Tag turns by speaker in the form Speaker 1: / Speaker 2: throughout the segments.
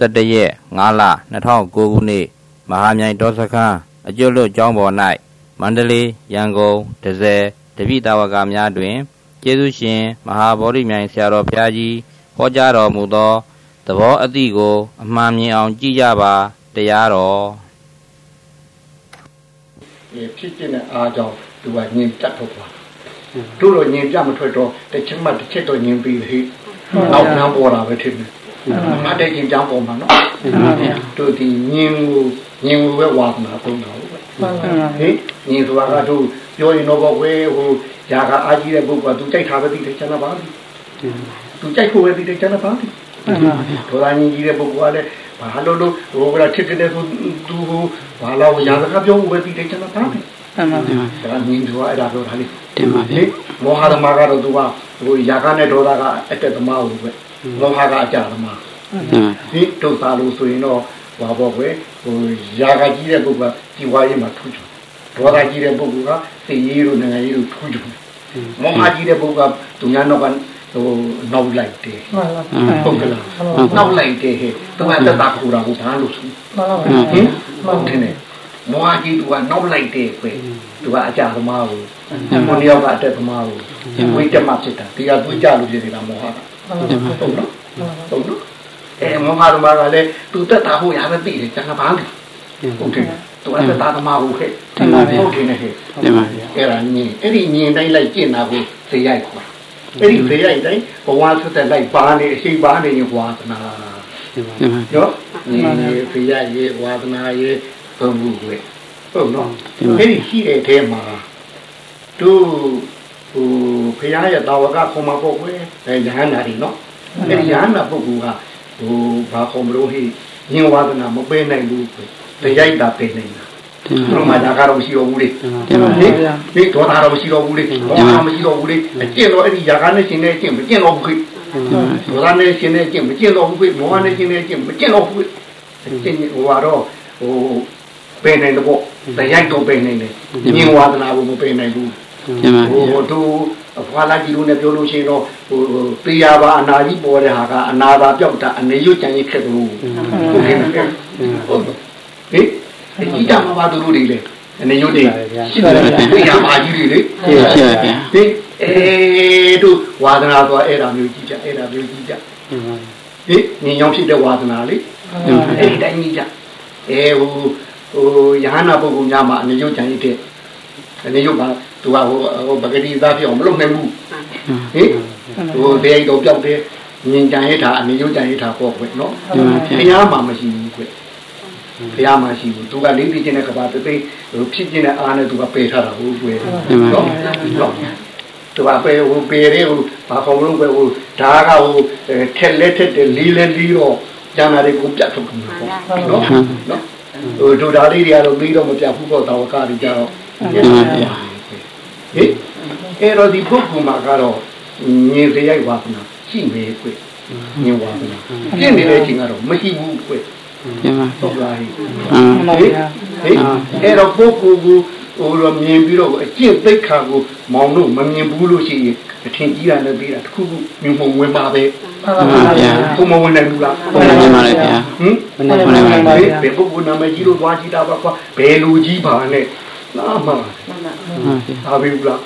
Speaker 1: 17ရက်5လ2009ခုနှစ်မဟာမြိုင်ဒေါစခန်းအကျွတ်လွတ်ကျောင်းပေါ်၌မန္တလေးရန်ကုန်ဒဇယ်တပိတာဝကများတွင်ကျေးဇူးရှင်မဟာဗောဓိမြိုင်ဆရာတော်ဘုရားကြီးဟောကြားတော်မူသောသဘောအသည့်ကို အမှန်မြင်အောင်ကြည့်ကြပါတရားတော်
Speaker 2: ဖြစ်ခြင်းနဲ့အားကြောင့်သူကညင်တက်တော့ပါတို့တော့ညင်ပြမထွက်တော့တစ်ချက်မှတစ်ချက်တော့ညင်ပြီးဟိနောက်နှမ်းပေါ်တာပဲထင်တယ် မတ်တဲ့ချင်းကြောင်းပေါ်မှာနော်တို့ဒီညင်ကိုညင်ကိုပဲဝါသနာသုံးတာဟုတ်ဟင်ညင်ဆိုတာကတို့ပြောရင်တော့ဘယ်ဟိုຢာကအာကြီးတဲ့ပုဂ္ဂိုလ်ကသူကြိုက်တာပဲသိတယ်ကျန်တာပါသူကြိုက်ဖို့ပဲသိတယ်ကျန်တာပါဒေါသညင်ကြီးတဲ့ပုဂ္ဂိုလ်ကလည်းဘာလို့လို့ဟိုကထစ်တဲ့သူသူဟိုဘာလို့ຢာကပြောဖို့ပဲသိတယ်ကျန်တာပါ
Speaker 3: မှန်ပါဗျာ
Speaker 2: ဒါညင်ဆိုတာအဲ့ဒါပြောတာလေ
Speaker 3: တင်ပါဗျာ
Speaker 2: မောဟသမားကတော့သူကဟိုຢာကနဲ့ဒေါသကအတက်သမားဟုတ်ပဲ မောဟကအကြသမားဒီဒုသာလို့ဆိုရင်တော့ဟောပေါ့ကွယ်ဟိုຢာကကြီးတဲ့ပုဂ္ဂိုလ်ကဒီဝါရေးမှာထူးချွန်ဒေါသကြီးတဲ့ပုဂ္ဂိုလ်ကစိတ်ရေးတို့နိုင်ငံရေးတို့ထူးချွန်မောဟကြီးတဲ့ပုဂ္ဂိုလ်ကသူများတော့ကဟိုနောက်လိုက်တယ်ဟုတ်ကလားနောက်လိုက်တယ်ဟဲ့သူကတက်တာခူတာကိုဘာလို့ဆိုမှန်ပါဘူးဟင်ဟုတ်တယ်မောဟကြီးသူကနောက်လိုက်တယ်ကွယ်သူကအကြသမားကိုဘုန်းရောက်ကအတက်သမားကိုဝိတ္တမဖြစ်တာဒီကသွေးကြလို့ဖြစ်နေတာမောဟက ဟုတ်နော်ဟုတ်နော်အဲမောဟသမားကလည်းသူတက်တာဖို့ရပဲသိတယ်ကျန်တာဘာလဲဟုတ်တယ်သူအဲ့ဒါသမားကိုခဲ့ဟုတ်တယ်နဲ့ဟဲ့
Speaker 3: တင်ပါဗျာ
Speaker 2: အဲ့ဒါညင်အဲ့ဒီညင်တိုင်းလိုက်ကျင့်တာကိုဇေယိုက်ခေါ်အဲ့ဒီဇေယိုက်တိုင်းဘဝဆက်တဲ့လိုက်ပါနေအရှိပါနေရင်ဝါသနာနော်ညင်ဇေယိုက်ရေဝါသနာရေဘုံမှုပဲဟုတ်နော်အဲ့ဒီရှိတဲ့အဲမှာတို့ဟို ဖရာရဲ့တာဝကခုံမပေါ့ကွယ်အဲယဟန္တာတွေနော်အဲ့ဒီယဟန္တာပုဂ္ဂိုလ်ကဟိုဘာခုံမလို့ဟိညင်ဝါဒနာမပေးနိုင်ဘူးကွယ်တရိုက်တာပေးနိုင်တာဘုရားဒါကတော့မရှိတော့ဘူးလေ
Speaker 3: တင်ပါဗျာ
Speaker 2: ဒီဒေါသတော့မရှိတော့ဘူးလေဒေါသမရှိတော့ဘူးလေအကျင့်တော့အဲ့ဒီຢာကနဲ့ရှင်တဲ့အကျင့်မကျင့်တော့ဘူးခေဒေါသနဲ့ရှင်တဲ့အကျင့်မကျင့်တော့ဘူးခေမောဟနဲ့ရှင်တဲ့အကျင့်မကျင့်တော့ဘူးခေအကျင့်ဟိုကတော့ဟိုပယ်နိုင်တော့တရားတော့ပယ်နိုင်တယ်ညင်ဝါဒနာကိုမပယ်နိုင်ဘူးဟိုတို့ အဖွာလာကြီးလို့လည်းပြောလို့ရှိရင်တော့ဟိုတေးရပါအနာကြီးပေါ်တဲ့ဟာကအနာသာပြောက်တာအနေရွတ်ကြံရခက်လို့ဟုတ်ကဲ့ဟုတ်ဟေးဒီကြမှာပါသူတို့တွေလေအနေရွတ်တွေရှိတယ်တေးရပါကြီးတွေလေ
Speaker 3: ရှိပါဗျာ
Speaker 2: ဟေးအဲတို့ဝါဒနာဆိုအဲ့ဒါမျိုးကြီးကြအဲ့ဒါမျိုးကြီးကြဟေးညင်ညောင်းဖြစ်တဲ့ဝါဒနာလေအဲ့ဒီတိုင်းကြီးကြအဲဟိုဟိုယဟနာပုဂ္ဂိုလ်များမှာအနေရုပ်ကြံရတဲ့အနေရုပ်က သူကဟိုဟိုပဂတိသားဖြစ်အောင်မလုပ်နိုင်ဘူးဟင်ဟိုတရားတော်ပြောက်တယ်မြင်ကြံရတာအနေရုပ်ကြံရတာပေါ့ကွနော်ဘုရားမှာမရှိဘူးကွဘုရားမှာရှိဘူးသူကလေးသိခြင်းနဲ့ကဘာပိဟိုဖြစ်ခြင်းနဲ့အားနဲ့သူကပယ်ထားတာဟုတ်ကွနော်နော်သူကပယ်ဟိုပယ်ရဲဟိုဘာခေါ်မလို့ပဲဟိုဓာကဟိုထက်လက်ထက်လီးလဲလီးတော့ကျန်တာတွေကိုပြတ်ထုတ်တယ်ပေါ့နော်နော်ဟိုဒုဒါလေးတွေကတော့ပြီးတော့မပြဘူးပေါ့တာဝကတွေကြတော့ ဟင်အဲ့တော့ဒီပုဂ္ဂိုလ်မှာကတော့ညင်စရိုက်ဝါသနာရှိမယ်ကွညင်ဝါသနာပြင့်နေတဲ့အချိန်ကတော့မရှိဘူးကွဟုတ်လားဟင်ဟင်အဲ့တော့ပုဂ္ဂိုလ်ကိုဟိုလိုမြင်ပြီးတော့အကျင့်သိက္ခာကိုမောင်တို့မမြင်ဘူးလို့ရှိရင်အထင်ကြီးတာနဲ့ပြီးတာတခုခုမြင်မှုဝင်ပါပဲ
Speaker 3: မှန်ပါဗျာ
Speaker 2: ဘုံမဝင်နိုင်ဘူးလား
Speaker 3: ဝင်နိုင်ပါလေဗျာ
Speaker 2: ဟင်ဝင်နိုင်ပါလေဘယ်ပုဂ္ဂိုလ်နာမည်ကြီးလို့သွားကြည့်တာပါကွာဘယ်လူကြီးပါနဲ့ နာမဟာပြီဘူးလား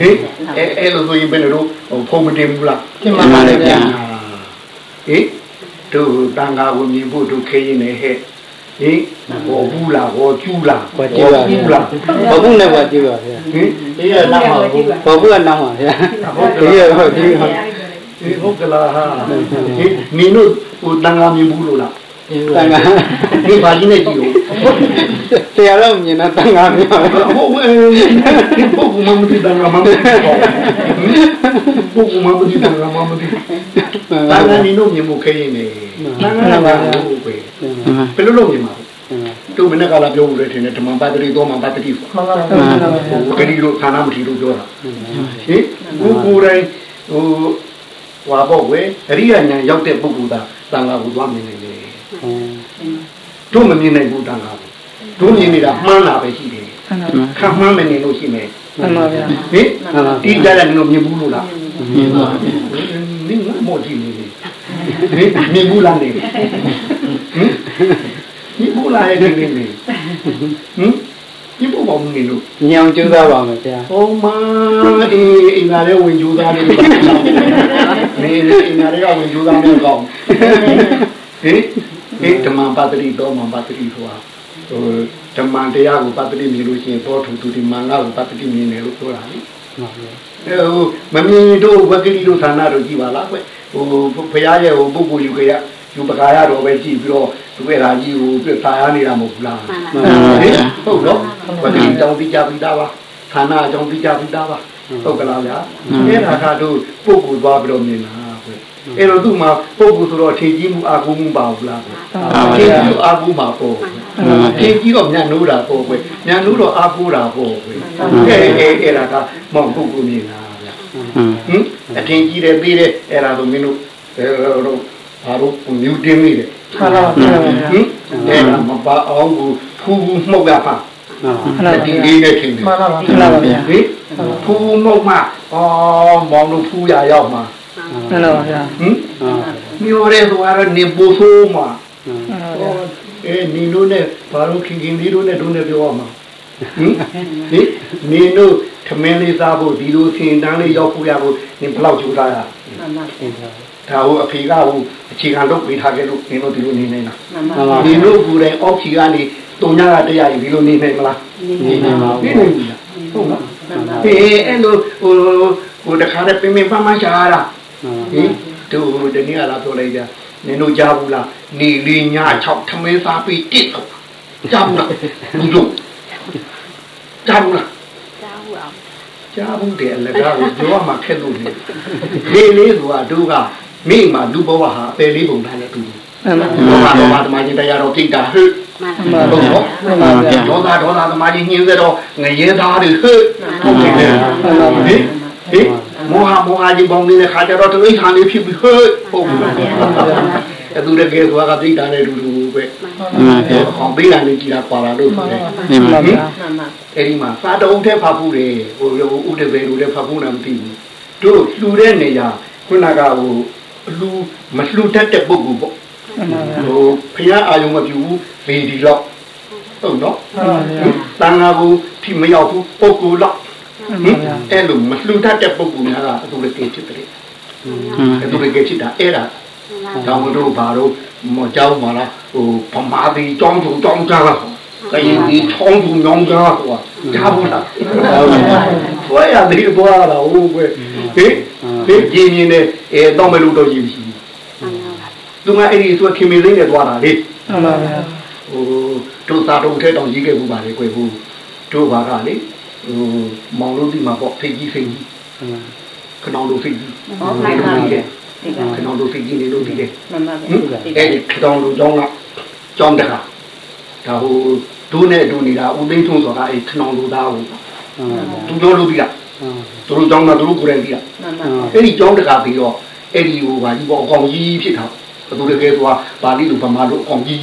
Speaker 2: ဟင်အဲအဲ့လိုဆိုရင်ဘယ်လိုဖုံမတင်ဘူးလား
Speaker 3: တင်ပါလေဗျာ
Speaker 2: ဟင်တို့တန်ခါကိုမြင်ဖို့တို့ခေးနေဟဲ့ဟင်ဘောဘူးလားဘောကျူးလား
Speaker 3: ဘောကျူးလားဘောဘူးနဲ့ဘောကျူးပါဗျာဟင်ဒီရနောက်ပါဘူးဘောဘူးကနောက်ပါဗျာဒီရဟုတ်ဒီဟုတ်
Speaker 2: ဒီဟုတ်ကလားဟာဟင်မင်းတို့ဟိုတန်ခါမြင်ဘူးလို့လား
Speaker 3: တန်ခါ
Speaker 2: ဒီဘာကြီးနဲ့ကြည့်လို့
Speaker 3: တရားတော့မြင်တာတန်ခါမြင်ပါ
Speaker 2: ဟုတ်အဲဒီပုဂ္ဂိုလ်မှမသိတန်ခါမှမသိပုဂ္ဂိုလ်မှမသိတန်ခါမှမသိတန်ခါနေလို့မြင်မှုခဲရင်နေတန်ခါကဘူးပဲဘယ်လိုလုပ်မြင်မှာတို့မနေ့ကလာပြောလို့ထင်တယ်ဓမ္မပတ္တိသောမပတ္တိမှန်ပါပါဘုဂရီတို့ဌာနမထီတို့ပြောတာဟင်ကိုကိုယ်တိုင်ဟိုဟွာပေါ့ကွယ်အရိယာညာရောက်တဲ့ပုဂ္ဂိုလ်သာတန်ခါကိုသွားမြင်နေ တယ်တို့မမြင်နိုင်ဘူးတန်ခါကိုတို့မြင်နေတာမှန်းတာပဲရှိတယ်ခံမှန်းမနေလို့ရှိမယ်
Speaker 3: မှန်ပါဗျာဟင်
Speaker 2: ဒီကြရတယ်တို့မြင်ဘူးလို့လား
Speaker 3: မြင်ပါ
Speaker 2: နင်းမော်ကြည့်နေတယ်ဟင်မြင်ဘူးလားနေညစ်ဖို့လာရဲ့ဒီနေ့ဟင်ညစ်ဖို့ပေါ့မင်းတို့
Speaker 3: ညောင်ကျိုးသားပါမယ်ဗျာ
Speaker 2: ဟောမအေးအင်္ဂါလေးဝင်ကြိုးသားနေတယ်မင်းအင်္ဂါလေးကဝင်ကြိုးသားနေကောင်းဟင် ဒီဓမ္မပတ္တိတော်မှာပတ္တိဆိုတာဟိုဓမ္မတရားကိုပတ္တိမြင်လို့ရှိရင်ဘောထုသူဒီမင်္ဂလာကိုပတ္တိမြင်တယ်လို့ပြောတာလေ
Speaker 3: ဟုတ်ပြီ
Speaker 2: အဲဟိုမမြင်တို့ဝက်ကလေးတို့ဌာနတို့ကြည်ပါလားကွဟိုဘုရားရဲ့ဟိုပုဂ္ဂိုလ်ယူကြရယူပကာရတော်ပဲကြည်ပြီးတော့သူကရာကြီးကိုပြသာရနေတာမဟုတ်ဘူးလား
Speaker 3: မှန်ပါဗျာ
Speaker 2: ဟုတ်တော့ဝက်ကလေးတောင်းပြီးကြပြီးသားပါဌာနအကြောင်းပြီးကြပြီးသားပါဟုတ်ကလားဗျာအဲ့ဒါကတို့ပုဂ္ဂိုလ်သွားပြီးတော့မြင်တာကွ အဲ့တော့သူ့မှာပုဂ္ဂိုလ်ဆိုတော့ထင်ကြီးမှုအာကုမှုပါဘူးလားကွထင်ကြီးအာကုမှာပေါ့ထင်ကြီးတော့ညံ့နိုးတာပေါ့ကွညံ့နိုးတော့အာကုတာပေါ့ကွအဲ့အဲ့အဲ့ဒါကမောင်ပုဂ္ဂိုလ်မြင်တာဗျာဟင်အထင်ကြီးတယ်ပြီးတယ်အဲ့ဒါဆိုမင်းတို့အဲတော့ဘာလို့မြူတင်းမိတယ်
Speaker 4: မှန်ပါဗျာ
Speaker 2: ဟင်အဲ့ဒါမပါအောင်ကိုဖူးဖူးမှုတ်ရပါ
Speaker 3: ဟုတ်ပါ
Speaker 2: တတိလေးနဲ့ထင်တယ်
Speaker 4: မှန်ပါမှန်ပါဗျာ
Speaker 2: ဟင်ဖူးမှုတ်မှအော်မောင်တို့ဖူးရရောက်မှာ
Speaker 4: မှန်ပါဗျာ
Speaker 2: ဟင်
Speaker 3: ဟုတ်
Speaker 2: မျိုးရဲဆိုတော့နေပူဆိုးမှာ
Speaker 4: မှန်ပါဗျာ
Speaker 2: အဲနီတို့နဲ့ဘာလို့ခင်ခင်လေးတို့နဲ့တို့နဲ့ပြောရမှာဟင်ဟင်နီတို့ခမင်းလေးစားဖို့ဒီလိုစင်တန်းလေးရောက်ဖို့ရဖို့နင်ဘယ်လောက်ကြိုးစားရဒါဟိုအဖေကဟိုအခြေခံလုပ်ပေးထားခဲ့လို့နင်တို့ဒီလိုနေနေတာ
Speaker 3: မှန်ပါ
Speaker 2: ဒီလိုကူတဲ့အောက်ခြေကနေတုံညာကတရားရင်ဒီလိုနေနိုင်မလား
Speaker 3: နေနေပါ
Speaker 2: နေ
Speaker 3: ဘူး
Speaker 2: နိုင်ဘူးလားဟုတ်လားအေးအဲ့လိုဟိုဟိုတခါတည်းပင်ပင်ပန်းပန်းရှားတာ ဟင်တို့ဒီနေ့ကလာပြောလိုက်ကြနင်တို့ကြားဘူးလားနေလေးည6ထမင်းစားပြီးတစ်တော့ကြားဘူးလားဘူးတို့ကြားဘူးလားကြားဘူးတယ်အလကားကိုပြောရမှာခက်လို့နေလေးလေးဆိုတာတို့ကမိမှာလူဘဝဟာအပယ်လေးပုံထားတဲ့သူ
Speaker 4: မှန်ပါ
Speaker 2: ဒေါသဒေါသသမားကြီးတရားတော်ပြိတ္တာဟဲ့ဟုတ်တော့
Speaker 4: မှန်ပါဗျာ
Speaker 2: ဒေါသဒေါသသမားကြီးညှင်းစေတော့ငရဲသားတွေဟဲ့ဟုတ်ကဲ့ဟင်ဟင် မောဟမောဟကြီးပေါင်းနေတဲ့ခါကျတော့တိဋ္ဌာန်လေးဖြစ်ပြီးဟဲ့ဟုတ်ပြီအဲ့သူတကယ်ဆိုတာကပြိတ္တာနဲ့တူတူပဲ
Speaker 3: မှန်ပါဗျာ
Speaker 2: ဟောပြိတ္တာနဲ့ကြည်တာပါလာလို့ဆိုတယ်
Speaker 3: နေပါ
Speaker 4: မှန်
Speaker 3: ဗျာ
Speaker 4: ပါ
Speaker 2: အဲ့ဒီမှာစာတုံးထဲဖတ်ဖို့တယ်ဟိုဥဒဘေတို့လည်းဖတ်ဖို့နာမသိဘူးတို့လှူတဲ့နေရာခုနကဟိုလှူမလှူတတ်တဲ့ပုဂ္ဂိုလ်ပေါ့
Speaker 4: မှန်ပါဗျာ
Speaker 2: ဟိုဖះအာယုံမပြူဘူးဗေဒီလောက်ဟုတ်နော်
Speaker 4: မှန်ပါဗျာ
Speaker 2: တန်ဃာကိုထိမရောက်ဘူးပုဂ္ဂိုလ်လောက်
Speaker 4: မှန်ပါဗျာ
Speaker 2: အဲ့လိုမလှူတတ်တဲ့ပုဂ္ဂိုလ်များကအတူတကယ်ဖြစ်တယ်အတူတကယ်ဖြစ်တာအဲ့ဒါတောင်းတို့ဘာလို့မကြောက်ပါလားဟိုဗမာပြည်တောင်းသူတောင်းကြတာကရင်ဒီထောင်းသူညောင်းကြတာကြားဘူးလားဘွာရဒီဘွာလာဟုတ်ပဲဟေးဟေးကြည်မြင်နေအဲတော့မလို့တော့ရည်ရှိသူကအဲ့ဒီသူခင်မင်းလေးနဲ့သွားတာလေ
Speaker 4: မှန်ပါဗျာ
Speaker 2: ဟိုတို့သာတုံထဲတောင်ကြီးခဲ့ဘူးပါလေကွယ်ဘူးတို့ဘာကလေ ဟိုမောင်လို့ဒီမှာပေါ့ဖိတ်ကြီးဖိတ်ကြီးခနောင်တို့ဖိတ်ကြီးနေလို့ဒီလေခနောင်တို့ဖိတ်ကြီးနေလို့ဒီလေအဲ့ဒီခနောင်တို့ကြောင်းကကြောင်းတခါဒါဟိုဒုနဲ့ဒုနေတာဦးသိန်းထုံးဆိုတာအဲ့ခနောင်တို့သားဟိုသူတို့လို့ပြီးတာသူတို့ကြောင်းကသူတို့ကိုယ်တိုင်ပြီးတာအဲ့ဒီကြောင်းတခါပြီးတော့အဲ့ဒီဟိုဘာကြီးပေါ့အကောင်ကြီးဖြစ်တာဘသူတကယ်ဆိုတာပါဠိလိုဗမာလိုအကောင်ကြီး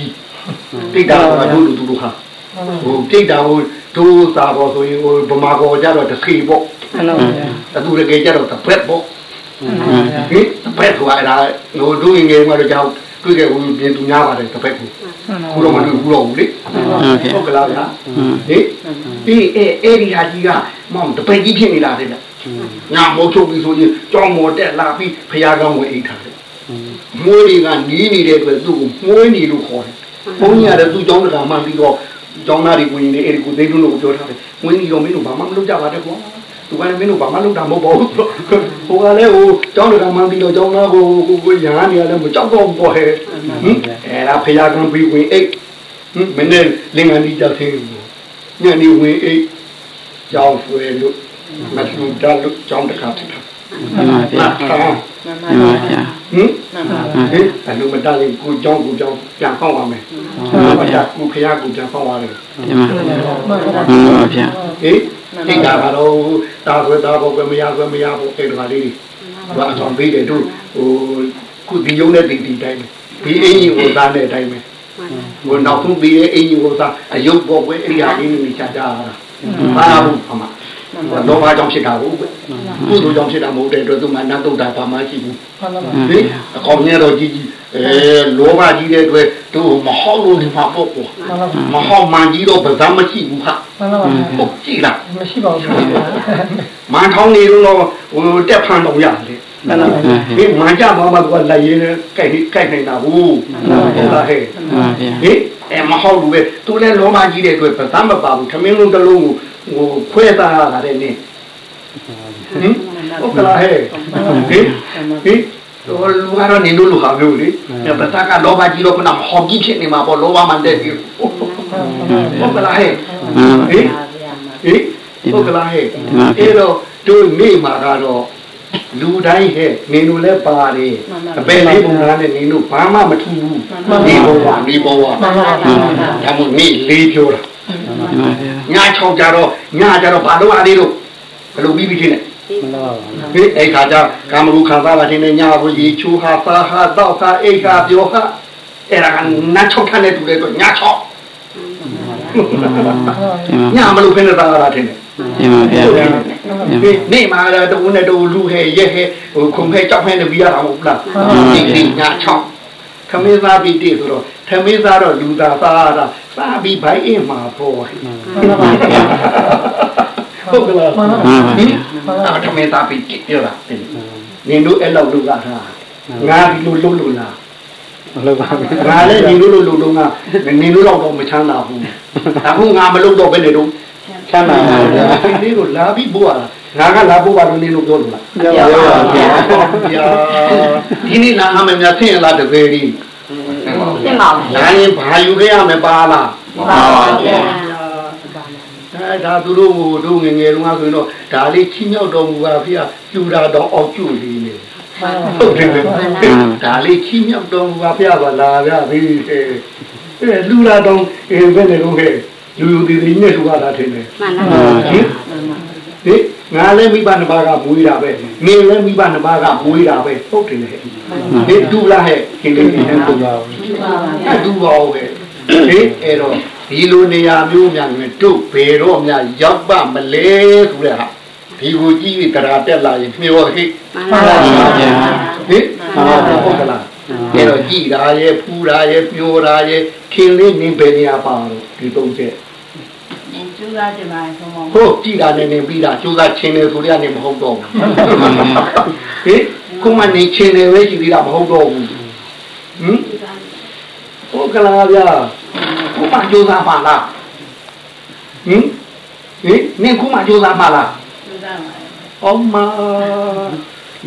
Speaker 2: တိတ်တာကတို့လူသူတို့ဟာဟိုပြိတ္တာဟို ဒိုးစာပေါ်ဆိုရင်ဟိုဗမာကောကြတော့တစ်ခေပေါ့
Speaker 4: မှန်ပါဗျာ
Speaker 2: အတူတကယ်ကြတော့တစ်ပက်ပေါ့
Speaker 4: မှန်ပါဗျာ
Speaker 2: ဟင်တစ်ပက်ဆိုတာအဲ့ဒါဟိုဒုငယ်ငယ်မှတော့ကြောက်တွေ့ခဲ့ဘူးပြင်သူများပါတယ်တစ်ပက်ကို
Speaker 4: မှန်ပါ
Speaker 2: ခုတော့မတွေ့ဘူးတော့ဘူးလေဟုတ်ကလားဗျာဟင်ဒီအဲအဲ့ဒီဟာကြီးကမောင်တစ်ပက်ကြီးဖြစ်နေတာတဲ့ညာမိုးချုပ်ပြီးဆိုရင်ကြောင်းမော်တက်လာပြီးဖရာကောင်းဝင်အိတ်ထားတယ်မွေးတွေကနီးနေတဲ့အတွက်သူ့ကိုမွေးနေလို့ခေါ်တယ်ဘုန်းကြီးကလည်းသူ့ကြောင်းတကာမှပြီးတော့ ကျောင်းသားတွေဝင်နေအဲ့ဒီကိုသိန်းလို့ပြောထားတယ်။ဝင်နေတော့မင်းတို့ဘာမှမလုပ်ကြပါနဲ့ကွာ။သူကလည်းမင်းတို့ဘာမှလုပ်တာမဟုတ်ပါဘူး။ဟိုကလည်းဟိုကျောင်းတကာမှပြီးတော့ကျောင်းသားကိုကိုကိုရဟန်းနေရလဲမကြောက်တော့ဘူးပေါ့ဟဲ့။ဟင်အဲ့ဒါဖရာကံပြီးဝင်အိတ်ဟင်မင်းနဲ့လင်္ကာနီကြောက်သေးဘူး။ညနေဝင်အိတ်ကျောင်းဆွဲလို့မထူတာလို့ကျောင်းတကာဖြစ်တာ။
Speaker 3: မှန်ပါဗျာ
Speaker 2: ဟာ
Speaker 3: မှန်ပါဗျာ
Speaker 2: ဟင်ဟင်အလိုမတရင်ကိုကျောင်းကိုကျောင်းပြန်ဖောက်ပါမယ်
Speaker 3: မှန်ပါဗျာ
Speaker 2: ကိုဖရာကိုပြန်ဖောက်ရတယ်
Speaker 3: ဒီမှာမှန်ပါဗျာ
Speaker 2: ဟေးတိတ်တာကတော့တာခွဲတာဘောကမရခွဲမရဘောအဲ့ဒါလေးတွေဘာအဆောင်ပေးတယ်တို့ဟိုခုဒီယုံနဲ့ဒီဒီတိုင်းဒီအင်းကြီးကိုသားတဲ့အတိုင်းပဲဟိုနောက်ဆုံးပြီးတဲ့အင်းကြီးကိုသားအယုတ်ပေါ်ပဲအဲ့ဒီဟာအင်းကြီးချာချာရတာဘာဘူးအမ လောဘကြောင့်ဖြစ်တာဟုတ်ပဲကုသိုလ်ကြောင့်ဖြစ်တာမဟုတ်တဲ့အတွက်သူမှနတ်တုတ်တာဘာမှရှိဘူး
Speaker 4: မှန်ပါ
Speaker 3: မှန်
Speaker 2: ဟေး
Speaker 3: ဗျာ
Speaker 2: အကောင်ကြီးတော့ကြီးကြီးအဲလောဘကြီးတဲ့အတွက်သူမဟောက်လို့နေမှာပေါ့ကွာ
Speaker 4: မှန်ပါဗျာ
Speaker 2: မဟောက်မှန်ကြီးတော့ဗဇာမရှိဘူးဟာ
Speaker 4: မှန်ပါဗျာ
Speaker 2: ဟုတ်ကြည့်လား
Speaker 4: မရှိပါဘူးဗျာ
Speaker 2: မန်ထောင်းနေတော့ဟိုတက်ဖန်တော့ရတယ်
Speaker 4: မှန်ပါဗျာ
Speaker 2: ဒီမန်ကြမှာမှသူကလက်ရင်းနဲ့ကြိုက်ကြိုက်နေတာဘူးဟုတ်လားဟဲ့
Speaker 3: မှန်ပါဗျာ
Speaker 2: ဟေးအဲမဟုတ်ဘူးပဲသူလည်းလောမကြီးတဲ့အတွက်ဗဇာမပါဘူးထမင်းလုံးတစ်လုံးကို ဟိုခွဲသားရတာတဲ့နင်းဟင်ဟုတ်ကလားဟဲ့ဟေးဟေးတော့လူကတော့နေလို့လူဟာမျိုးလေဗဇာကလောဘကြီးတော့ခုနဟော်ကြီးဖြစ်နေမှာပေါ့လောဘမှန်တဲ့ဒီဟုတ်ကလားဟဲ့
Speaker 3: မှန်ပါ
Speaker 2: ဟေးဟေးဟုတ်ကလားဟဲ့အဲ့တော့တို့နေမှာကတော့လူတိုင်းဟဲ့နေလို့လည်းပါတယ်အပယ်လေးပုံသားနဲ့နေလို့ဘာမှမထူးဘူးနေဘဝနေဘဝ
Speaker 4: မှန်ပါဗျာ
Speaker 2: ဒါမို့နေလေးပြောတာ
Speaker 3: မှန်ပါဗျာ
Speaker 2: ည6ကြတော့ညကြတော့ဘာလို့အားလေးလို့ဘယ်လိုပြီးပြီးချင်းလဲ
Speaker 3: မှန်ပါဗျာ
Speaker 2: ဟေးအဲ့ခါကျကာမဂုခံစားလာခြင်းနဲ့ညဘူးရေချိုးဟာသာဟာတော့ဟာအိတ်ဟာပြောဟာအဲ့ဒါကနတ်6ထတဲ့တူတဲ့တော့ည6ညမလို့ဖင်းနေတာလားထင်တယ်
Speaker 3: မှန်ပါဗျာ
Speaker 2: ဒီနေမှာတော့တူနဲ့တူလူဟဲရဲဟဲဟိုခုံဖဲကြောက်ဖဲနေပြီးရတာမဟုတ်လားဒီဒီည6ခမေးသားပြီးတည်ဆိုတော့ ခမေးသားတော့လူသားသားတာစားပြီးဘိုင်းအင်းမှာပေါ့
Speaker 4: မှန်ပါဗျာ
Speaker 2: ဟုတ်ကလား
Speaker 4: မှန်ပါ
Speaker 3: မှန်ပါ
Speaker 2: ဟင်
Speaker 3: ဗျာ
Speaker 2: အဲ့ခမေးသားပြီးတည်ပြောတာနင်တို့အဲ့လောက်လူကထားငါဒီလိုလုံးလို့လား
Speaker 3: မလုပ်ပါဘူး
Speaker 2: ငါလည်းနင်တို့လိုလူတော့ငါနင်တို့တော့တော့မချမ်းသာဘူးအခုငါမလုပ်တော့ဘယ်နေတော့
Speaker 3: ချမ်းသာပါဗျာ
Speaker 2: ဒီလေးကိုလာပြီးပို့ရတာငါကလာပို့ပါလို့နင်တို့ပြောလို့လား
Speaker 3: ပြောပါဗျာ
Speaker 2: ဗျာဒီနေ့နာမည်များဆင်းရလားတကယ်ကြီး
Speaker 5: တင်ပါဦး
Speaker 2: နာရင်ဘာယူခဲ့ရမပါလား
Speaker 5: ပါပါဗျာ
Speaker 2: အဲဒါသူတို့ဟိုတို့ငယ်ငယ်တုန်းကဆိုရင်တော့ဒါလေးချင်းမြောက်တော်မူပါဖေ။ကျူတာတော့အောက်ကျူလေးနေဟုတ်တယ်ဒါလေးချင်းမြောက်တော်မူပါဖေပါလားဗျာဘေးအဲလူလာတော့အဲဘယ်နဲ့တော့ဟဲ့လူယူဒီဒီနဲ့လူကလာထင်တယ်
Speaker 5: မှန်ပါ
Speaker 2: ဟင်ဟေးငါလည်းမိဘနှစ်ပါးကမွေးတာပဲနေလည်းမိဘနှစ်ပါးကမွေးတာပဲဟုတ်တယ်ဟဲ့ဟေးဒူလာဟဲ့ခင်လေးနဲ့ဒူလာအဲ့ဒူပါဦးဟဲ့ဟေးအဲ့တော့ဒီလိုနေရာမျိုးများနဲ့တို့ဘယ်တော့များရောက်ပါမလဲဆိုတဲ့ဟာဒီကိုကြည့်ပြီးတရားတက်လာရင်မျောဟိ
Speaker 5: မှန်ပါဗျာ
Speaker 2: ဟိဟုတ်ကလားအဲ့တော့ကြည်တာရဲ့ဖူးတာရဲ့မျောတာရဲ့ခင်လေးနင်းပဲနေရာပါတော့ဒီသုံးချက်
Speaker 5: ကျူလာတင်ပါဆုံးမ
Speaker 2: ဟုတ်ကြည်တာနဲ့နေပြီးတာကျိုးသားချင်းတယ်ဆိုရနေမဟုတ်တော့ဘူးဟိခုမှနေချင်းတယ်ပဲရှိသေးတာမဟုတ်တော့ဘူးဟင်ဟုတ်ကလားဗျာခုမှကျိုးသားပါလားဟင်ဟင်နင်ခုမှကျိုးသားပါလား
Speaker 5: ကျူလာပါ
Speaker 2: အောင်မ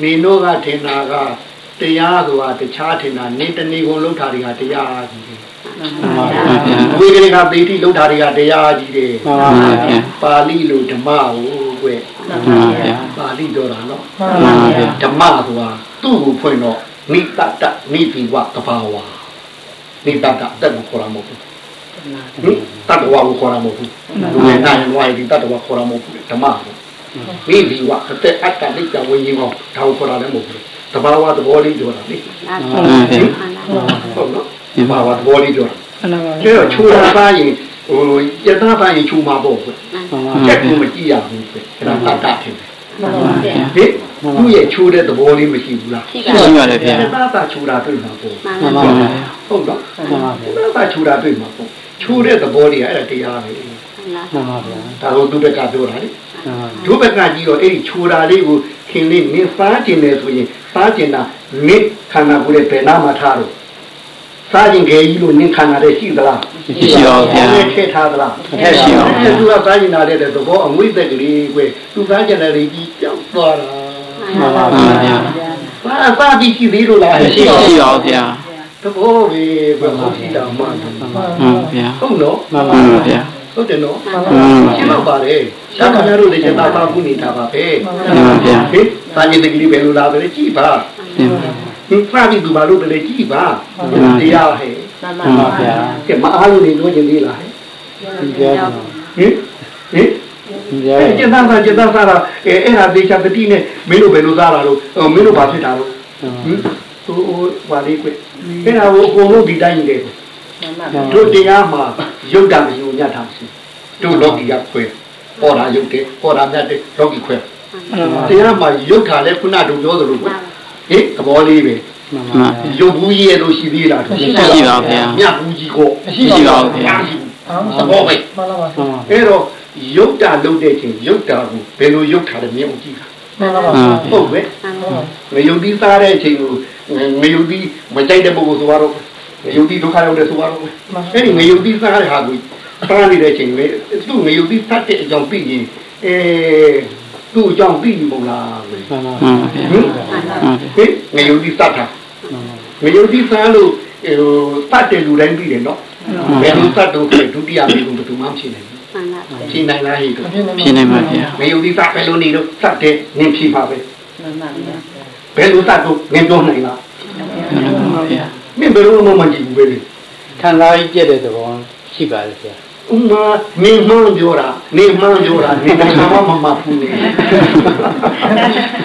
Speaker 2: နေတို့ကထင်တာကတရားဆိုတာတခြားထင်တာနေတဏီကုန်လောက်တာတွေကတရားကြီး တယ်
Speaker 3: မှန်ပါဗျာ
Speaker 2: ဝိကရေကသေတိလောက်တာတွေကတရားကြီးတယ်
Speaker 3: မှန်ပါဗျာ
Speaker 2: ပါဠိလိုဓမ္မကိုကွယ်
Speaker 3: မှန်ပါဗျာ
Speaker 2: ပါဠိပြောတာနော်
Speaker 4: မှန်ပါဗျာ
Speaker 2: ဓမ္မဆိုတာသူ့ကိုဖွင့်တော့နိတ္တတနိတိဝတဘာဝနိတ္တတတက်ကိုခေါ်ရမဟုတ်ဘူးဟင်တတ္တဝါကိုခေါ်ရမဟုတ်ဘူးလူနဲ့နိုင်ဝိုင်းဒီတတ္တဝါခေါ်ရမဟုတ်ဘူးဓမ္မကိုနိတိဝအတက်အတ္တနိတ္တဝိညာဉ်ကိုဒါကိုခေါ်ရလည်းမဟုတ်ဘူးတဘာဝသဘောလေးပြောတာလေ
Speaker 5: နား
Speaker 3: မှန်ပါဗျာ
Speaker 2: ဟုတ်နော် တဘာဝသဘောလေးပြောတာ
Speaker 4: မှန်ပါ
Speaker 2: ကျတော့ချူတာသားရင်ဟိုယတနာသားရင်ချူမှာပေါ့ကွယ်
Speaker 3: မှန်ပါ
Speaker 2: ချက်
Speaker 3: ဗျာ
Speaker 2: ကိုမကြည့်ရဘူးကွယ်အဲ့ဒါတတ်တတ်တယ်
Speaker 4: မှန်ပါဗျာ
Speaker 2: ဟင်သူ့ရဲ့ချိုးတဲ့သဘောလေးမရှိဘူးလား
Speaker 5: ရှိ
Speaker 3: ရှိ
Speaker 5: ပါ
Speaker 3: ပါတယ်ဗျာ
Speaker 2: သာသာချိုးတာတွေ့မှာပေါ့
Speaker 5: မှန်
Speaker 3: မှန်
Speaker 5: ပါ
Speaker 3: ပါဗျာ
Speaker 2: ဟုတ်နော်
Speaker 3: မှန်ပါဗျာ
Speaker 2: သာသာချိုးတာတွေ့မှာပေါ့ချိုးတဲ့သဘောလေးကအဲ့ဒါတရားပဲ
Speaker 3: မှန်ပါဗျာ
Speaker 2: ဒါကိုသူ့ဘက်ကပြောတာလေ
Speaker 3: မှန်ပါ
Speaker 2: သူ့ဘက်ကကြည့်တော့အဲ့ဒီချိုးတာလေးကိုခင်လေးနင်းစားကျင်တယ်ဆိုရင်စားကျင်တာနင်းခန္ဓာကိုယ်ရဲ့ဘယ်နာမှာထားတော့ စားကျင်ကြကြီးလို့နင်းခန္ဓာလေးရှိသလား
Speaker 3: ရှိပါဗျာ
Speaker 2: အဲ့ထည့်ထားသလား
Speaker 3: ထည့်ရှိပါဗျာ
Speaker 2: သူကစားကျင်တာတဲ့သဘောအငွေ့သက်ကလေးကွယ်သူစားကျင်တဲ့လေးကြီးကြောက်သွားတာ
Speaker 3: မှန်ပါဗျာ
Speaker 2: စားစားပြီးရှိသေးလို့လား
Speaker 3: ရှိပါဗျာဗျာ
Speaker 2: သဘောပဲဘယ်ဟုတ်ရှိတာမှန်တယ်
Speaker 3: မှန်ပါဗျာ
Speaker 2: ဟုတ်နော်
Speaker 3: မှန်ပါဗျာ
Speaker 2: ဟုတ်တယ်နော်
Speaker 3: မှန်ပါ
Speaker 2: ရှင်းတော့ပါလေ ရှားခင်ဗျားတို့လည်းကျန်တာသာခုနေတာပါပဲ
Speaker 3: မှန်ပါဗျာ
Speaker 2: ဟင်စာကျင်တကလေးပဲလို့လာပဲကြည်ပါ
Speaker 3: မှန်ပါ
Speaker 2: ဟင်စာပြီးသူဘာလို့ပဲကြည်ပါတရားဟဲ့
Speaker 5: မှန်
Speaker 3: မှန်
Speaker 5: ပါ
Speaker 3: ပါဗျာ
Speaker 2: ကဲမအားလို့နေလို့ကျင်သေးလားဟဲ့
Speaker 3: ပြောပါ
Speaker 2: ဟင်ဟင်
Speaker 3: ပြော
Speaker 2: အဲကျန်တာကျန်တာစားတာအဲအဲ့ဒါဒေချာတတိနဲ့မင်းတို့ဘယ်လိုစားတာလို့မင်းတို့ဘာဖြစ်တာလို့ဟင်ဟိုဟိုဘာလေးကွအဲ့ဒါကိုအကုန်လုံးဒီတိုင်းနေတယ်တို့တရားမှာရုပ်တံမရှိဘူးညတ်တာမရှိတို့လောကီကခွဲ ပေါ်တာရုပ်တယ်ပေါ်တာမြတ်တယ်လောကီခွဲတရားမှာရုပ်တာလဲခုနတို့ပြောသလိုပဲဟေးသဘောလေးပဲ
Speaker 3: မှန်ပါဗျာ
Speaker 2: ရုပ်ဘူးကြီးရဲ့လို့ရှိသေးလား
Speaker 4: ရှိပါဗျာ
Speaker 2: မြတ်ဘူးကြီးကို
Speaker 4: ရှိပါဗျာ
Speaker 2: မရှိဘူးသဘောပဲ
Speaker 6: မှန်လားပါ
Speaker 3: မှန်ပါ
Speaker 2: အဲ့တော့ရုပ်တာလုပ်တဲ့ချိန်ရုပ်တာကိုဘယ်လိုရုပ်ထားလဲမြင်အောင်ကြည့်တာ
Speaker 6: မှန်လားပါ
Speaker 2: ဟုတ်ပဲငရုပ်သီးစားတဲ့အချိန်ကိုငရုပ်သီးမကြိုက်တဲ့ပုဂ္ဂိုလ်ဆိုတော့ငရုပ်သီးဒုက္ခရောက်တဲ့ဆိုတော့အဲ့ဒီငရုပ်သီးစားတဲ့ဟာကို စားနေတဲ့အချိန်ပဲသူ့ငရုပ်သီးစားတဲ့အကြောင်းသိရင်အဲသူ့အကြောင်းသိပြီမဟုတ်လား
Speaker 3: မှန်ပါ
Speaker 4: မှန်ပါဗျာ
Speaker 2: ဟင်
Speaker 4: မှန်ပါ
Speaker 2: ဟင်ငရုပ်သီးစားတာငရုပ်သီးစားလို့ဟိုစတဲ့လူတိုင်းပြီးတယ်နော်ဘယ်လိုစတော့ဆိုဒုတိယမိကုံဘယ်သူမှမဖြစ်နိုင်ဘူးဖြေနိုင်လားဟိတော့
Speaker 4: ဖြစ်နိုင်ပါဗျာ
Speaker 2: ငရုပ်သီးစားပဲလို့နေတော့စတဲ့နင်းဖြေပါပဲ
Speaker 5: မှန်ပါဗျာ
Speaker 2: ဘယ်လိုစတော့ငင်းပြောနိုင်လား
Speaker 4: မှန်ပါဗျာ
Speaker 2: မင်းဘယ်လိုမှမကြည့်ဘူးပဲလေ
Speaker 3: ခံစားကြီးပြည့်တဲ့သဘောရှိပါတယ်ဆရာ
Speaker 2: ဥမာနေမှန်းပြောတာနေမှန်းပြောတာနေနိုင်မှမမဖူးနေ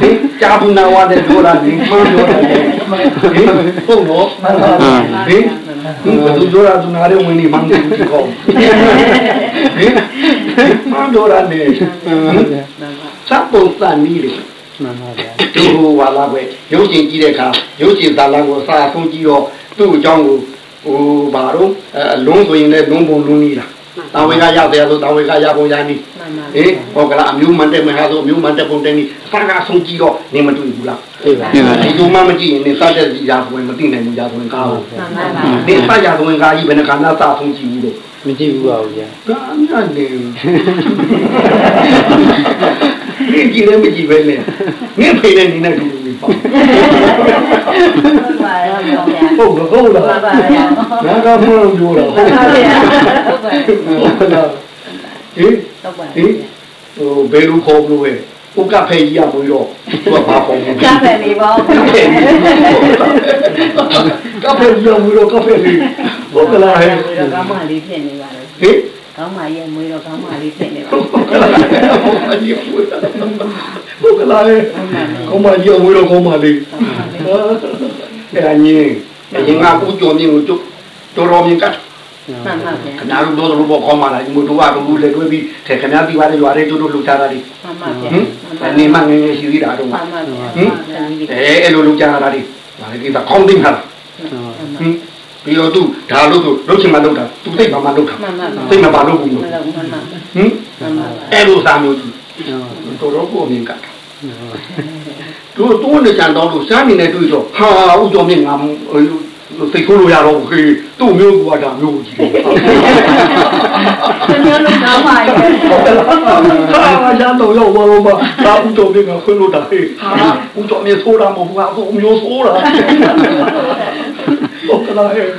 Speaker 2: ဒီကြာဘူးနာဝတဲ့ပြောတာနေမှန်းပြောတာလေဟင်ဟုတ်တော့
Speaker 6: မှန်ပါ
Speaker 2: ဟင်ဟင်ဘယ်သူပြောတာသူနာရဲဝင်နေမှန်းဘူးဒီကောင်ဟင်မှန်းပြောတာနေ
Speaker 3: မှန်ပါဗျာ
Speaker 2: စပ်ပုံစံနည်းလေ
Speaker 3: မှန်ပါဗျာ
Speaker 2: သူဟိုဟာလာပဲရုပ်ရှင်ကြည့်တဲ့အခါရုပ်ရှင်သာလန်ကိုစာဆုံးကြည့်တော့သူ့အကြောင်းကိုဟိုဘာတော့အလုံးဆိုရင်လည်းလုံးပုံလုံးနီးလား တာဝေကရတဲ့ဆိုတာဝေကရပုံရနီး
Speaker 5: မှန်ပါ
Speaker 2: ဟေးဟောကလားအမျိုးမှန်တဲ့မဟာဆိုအမျိုးမှန်တဲ့ပုံတဲ့နီးစာကဆုံးကြည့်တော့နေမတွေ့ဘူးလား
Speaker 3: သိပါ
Speaker 4: ဖြစ်ပါ
Speaker 2: ဒီ
Speaker 4: ဗျာ
Speaker 2: လိုမှမကြည့်ရင်နေစတဲ့ရာဆိုရင်မသိနိုင်ဘူးရာဆိုရင်ကားဟုတ်
Speaker 5: မှန်ပါပါ
Speaker 2: ဒီစရာဆိုရင်ကားကြီးဘယ်နှခါနာစာဆုံးကြည့်ဘူးလို့
Speaker 3: မကြည့်ဘူးပါဘူးဗျာ
Speaker 2: ကားမြတ်နေနေကြည့်လည်းမကြည့်ပဲနဲ့နေဖေးနေနေနဲ့တူတူပေါ့
Speaker 5: ဟုတ်ပါရဲ့ဗျာ
Speaker 2: ဟုတ်ကဲ့ဟုတ်လား
Speaker 5: မှန်ပါဗျာ
Speaker 2: ငါကမှန်းပြောတာဟုတ်
Speaker 5: ဟုတ်ပါဗျာဟုတ်ပါ
Speaker 2: ဟုတ်လားဟင်
Speaker 5: ဟုတ်ပါ
Speaker 2: ဟင်ဟိုဘယ်လိုခေါ်လို့ပဲဥက္ကဖေကြီးရမလို့သူကဘာခေါ်လဲ
Speaker 5: ကားပဲနေပါဦး
Speaker 2: ကဖေကဖေကြီးရမလို့ကဖေကြီးဟုတ်ကလားဟဲ့
Speaker 5: ကောင်းမလေးဖြစ်နေပါလေ
Speaker 2: ဟ င်
Speaker 5: ကောင်းမရဲ့မွေးတော့ကောင်းမလေးဖြစ်နေပါ
Speaker 2: ဟုတ်ကလားဟုတ်ကလားဟဲ့ကောင်းမကြီးရမလို့ကောင်းမလေးအဲ့ဒါညင်းအရင်ကဦးကျော်မြင့်ကိုကျတော်တော်မြင့်ကတ်
Speaker 5: မှန်ပါဗျာ
Speaker 2: ခဏတို့တို့ဘောကောင်းပါလားဒီမို့တို့ကတို့လည်းတွဲပြီးထဲခဏပြီးပါတယ်ရွာတွေတို့တို့လှူချတာဒီ
Speaker 5: မှန်ပါဗျာ
Speaker 2: ဟင်အနေမငယ်ငယ်ရှိသေးတာတော့
Speaker 5: မှန်ပါဗျာ
Speaker 2: ဟင်အဲအဲ့လိုလှူချတာဒီဒါလည်းကိစ္စကောင်းသိမှာလားဟင် ပြီးတော့သူဒါလို့သူလှုပ်ချင်မှလှုပ်တာသူသိမှမှလှုပ်တာ
Speaker 5: မှန်ပါပါ
Speaker 2: သိမှပါလှုပ်ဘူး
Speaker 5: မှ
Speaker 2: လို့
Speaker 5: န်ပါမှန်ပါ
Speaker 2: ဟင်
Speaker 5: မှန်ပါ
Speaker 2: အဲ့လိုစာမျိုးကြီးတော်တော်ကိုမြင်ကတ်တို့တိုးနေကြတော့လို့ရှားနေနေတွေ့တော့ဟာဥတော်မြင့်ငါသိခိုးလို့ရတော့ခေသူ့မျိုးကဒါမျိုးကြီး
Speaker 5: တမျိုးလုံးကောင်းပါရဲ့
Speaker 2: ဟာရတော့ရောက်ပါတော့မဒါဥတော်မြင့်ကခွင့်လို့တာဟေးဟာဥတော်မြင့်ဆိုးတာမဟုတ်ဘူးအဆိုမျိုးဆိုးတာဟု တ်ကလားဟဲ့ဥ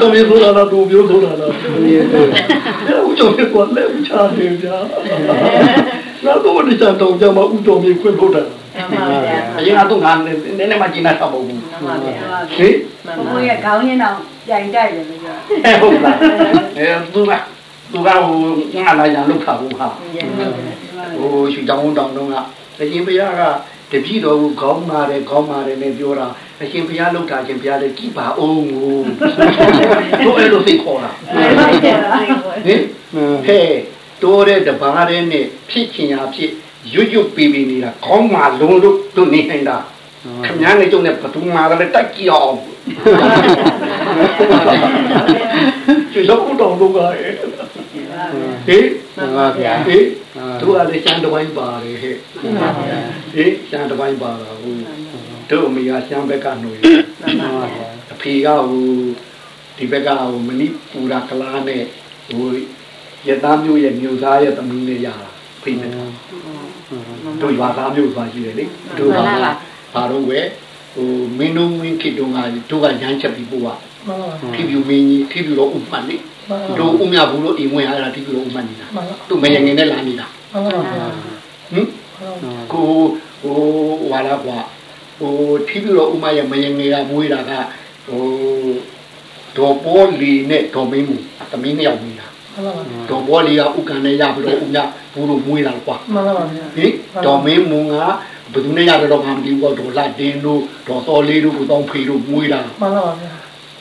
Speaker 2: တော်မြင့်ဆိုးတာလားသူမျိုးဆိုးတာလားဥတော်မြင့်ကလည်းဥချာနေကြနောက်တော့ဒီစံတော့ကြမှာဥတော်မြင့်ခွင့်လို့တာ
Speaker 5: မှန်ပါဗျာ
Speaker 2: အရင်ကတော့ငါနည်းနည်းမှကျင်းတာတော့မဟုတ်ဘူး
Speaker 5: မှန်ပါဗျာ
Speaker 2: ဟေး
Speaker 5: မှန်
Speaker 7: ဘ
Speaker 5: ပါိုး
Speaker 7: ရဲ့ခေါင်းရင်းတော့ပြိုင်တိုက်တယ်လို့ပြော
Speaker 2: အဲဟုတ်လားအဲသူကသူကဟိုငါလာကြလောက်တာဘူးဟာဟိုရှူတောင်းတောင်းတော့ကအရှင်ဘုရားကတပည့်တော်ကိုခေါင်းမာတယ်ခေါင်းမာတယ်နဲ့ပြောတာ အရှင်ဘုရားလောက်တာရှင်ဘုရားလည်းကြည်ပါအောင်ကိုတို့အဲ့လိုသိခေါ်တာဟင်ဟဲ့တိုးတဲ့တပါးတဲ့နဲ့ဖြစ်ချင်ရဖြစ်ရွတ်ရွတ်ပြီးပြီးနေတာခေါင်းမာလုံးလို့တို့နေနေတာခမည်းနဲ့ကျုံနဲ့ဘသူမာတယ်တက်ကြည့်အောင်ကျေတော့ဦးတော်လုံးကဟဲ့ဟေး
Speaker 3: မှန်ပါဗျာ
Speaker 2: ဟေးသူကလည်းရှမ်းတစ်ပိုင်းပါတယ်ဟဲ့
Speaker 3: မှန်ပါဗျာ
Speaker 2: ဟေးရှမ်းတစ်ပိုင်းပါတာဟုတ် တို့အမေကရှမ်းဘက်ကနှွေ
Speaker 3: မှန်ပါဗျာ
Speaker 2: အဖေကဟိုဒီဘက်ကဟိုမဏိပူရာကလားနဲ့ဟိုရသားမျိုးရဲ့မျိုးသားရဲ့သမီးနဲ့ရတာဖိနေတယ်တို့ရွာသားမျိုးသွားရှိတယ်လေတို့ကဘာတော့ဝဲဟိုမင်းတို့မင်းခေတုံးကတို့ကရမ်းချက်ပြီးပို့က
Speaker 6: မှန်ပါ
Speaker 2: ထိပြူမင်းကြီးထိပြူတော့ဥပ္ပန်လေ
Speaker 6: မှန်ပါ
Speaker 2: တို့ဥမြဘူးလို့အိမ်ဝင်ရတာထိပြူတော့ဥပ္ပန်နေတာ
Speaker 6: မှန်ပါ
Speaker 2: သူမယငင်နဲ့လာနေတာ
Speaker 6: မှန်ပါဗျာ
Speaker 2: ဟင်ကိုဟိုဝါလာကွာ ဟိုထိပြူတော့ဥမရဲ့မယငင်ကမွေးတာကဟိုဒေါ်ပေါ်လီနဲ့ဒေါ်မင်းမူသမီးနှစ်ယောက်မွေးတာ
Speaker 6: မှန်ပါဗျာ
Speaker 2: ဒေါ်ပေါ်လီကဥကန်နဲ့ရပြီးတော့ဥမြဘူးလို့မွေးတာကွာ
Speaker 6: မှန်ပါဗျာ
Speaker 2: ဟင်ဒေါ်မင်းမူကဘယ်သူနဲ့ရတယ်တော့မှမသိဘူးတော့ဒေါ်လာတင်းတို့ဒေါ်စောလေးတို့ကိုတောင်းဖေတို့မွေးတာ
Speaker 6: မှန်ပါဗျာ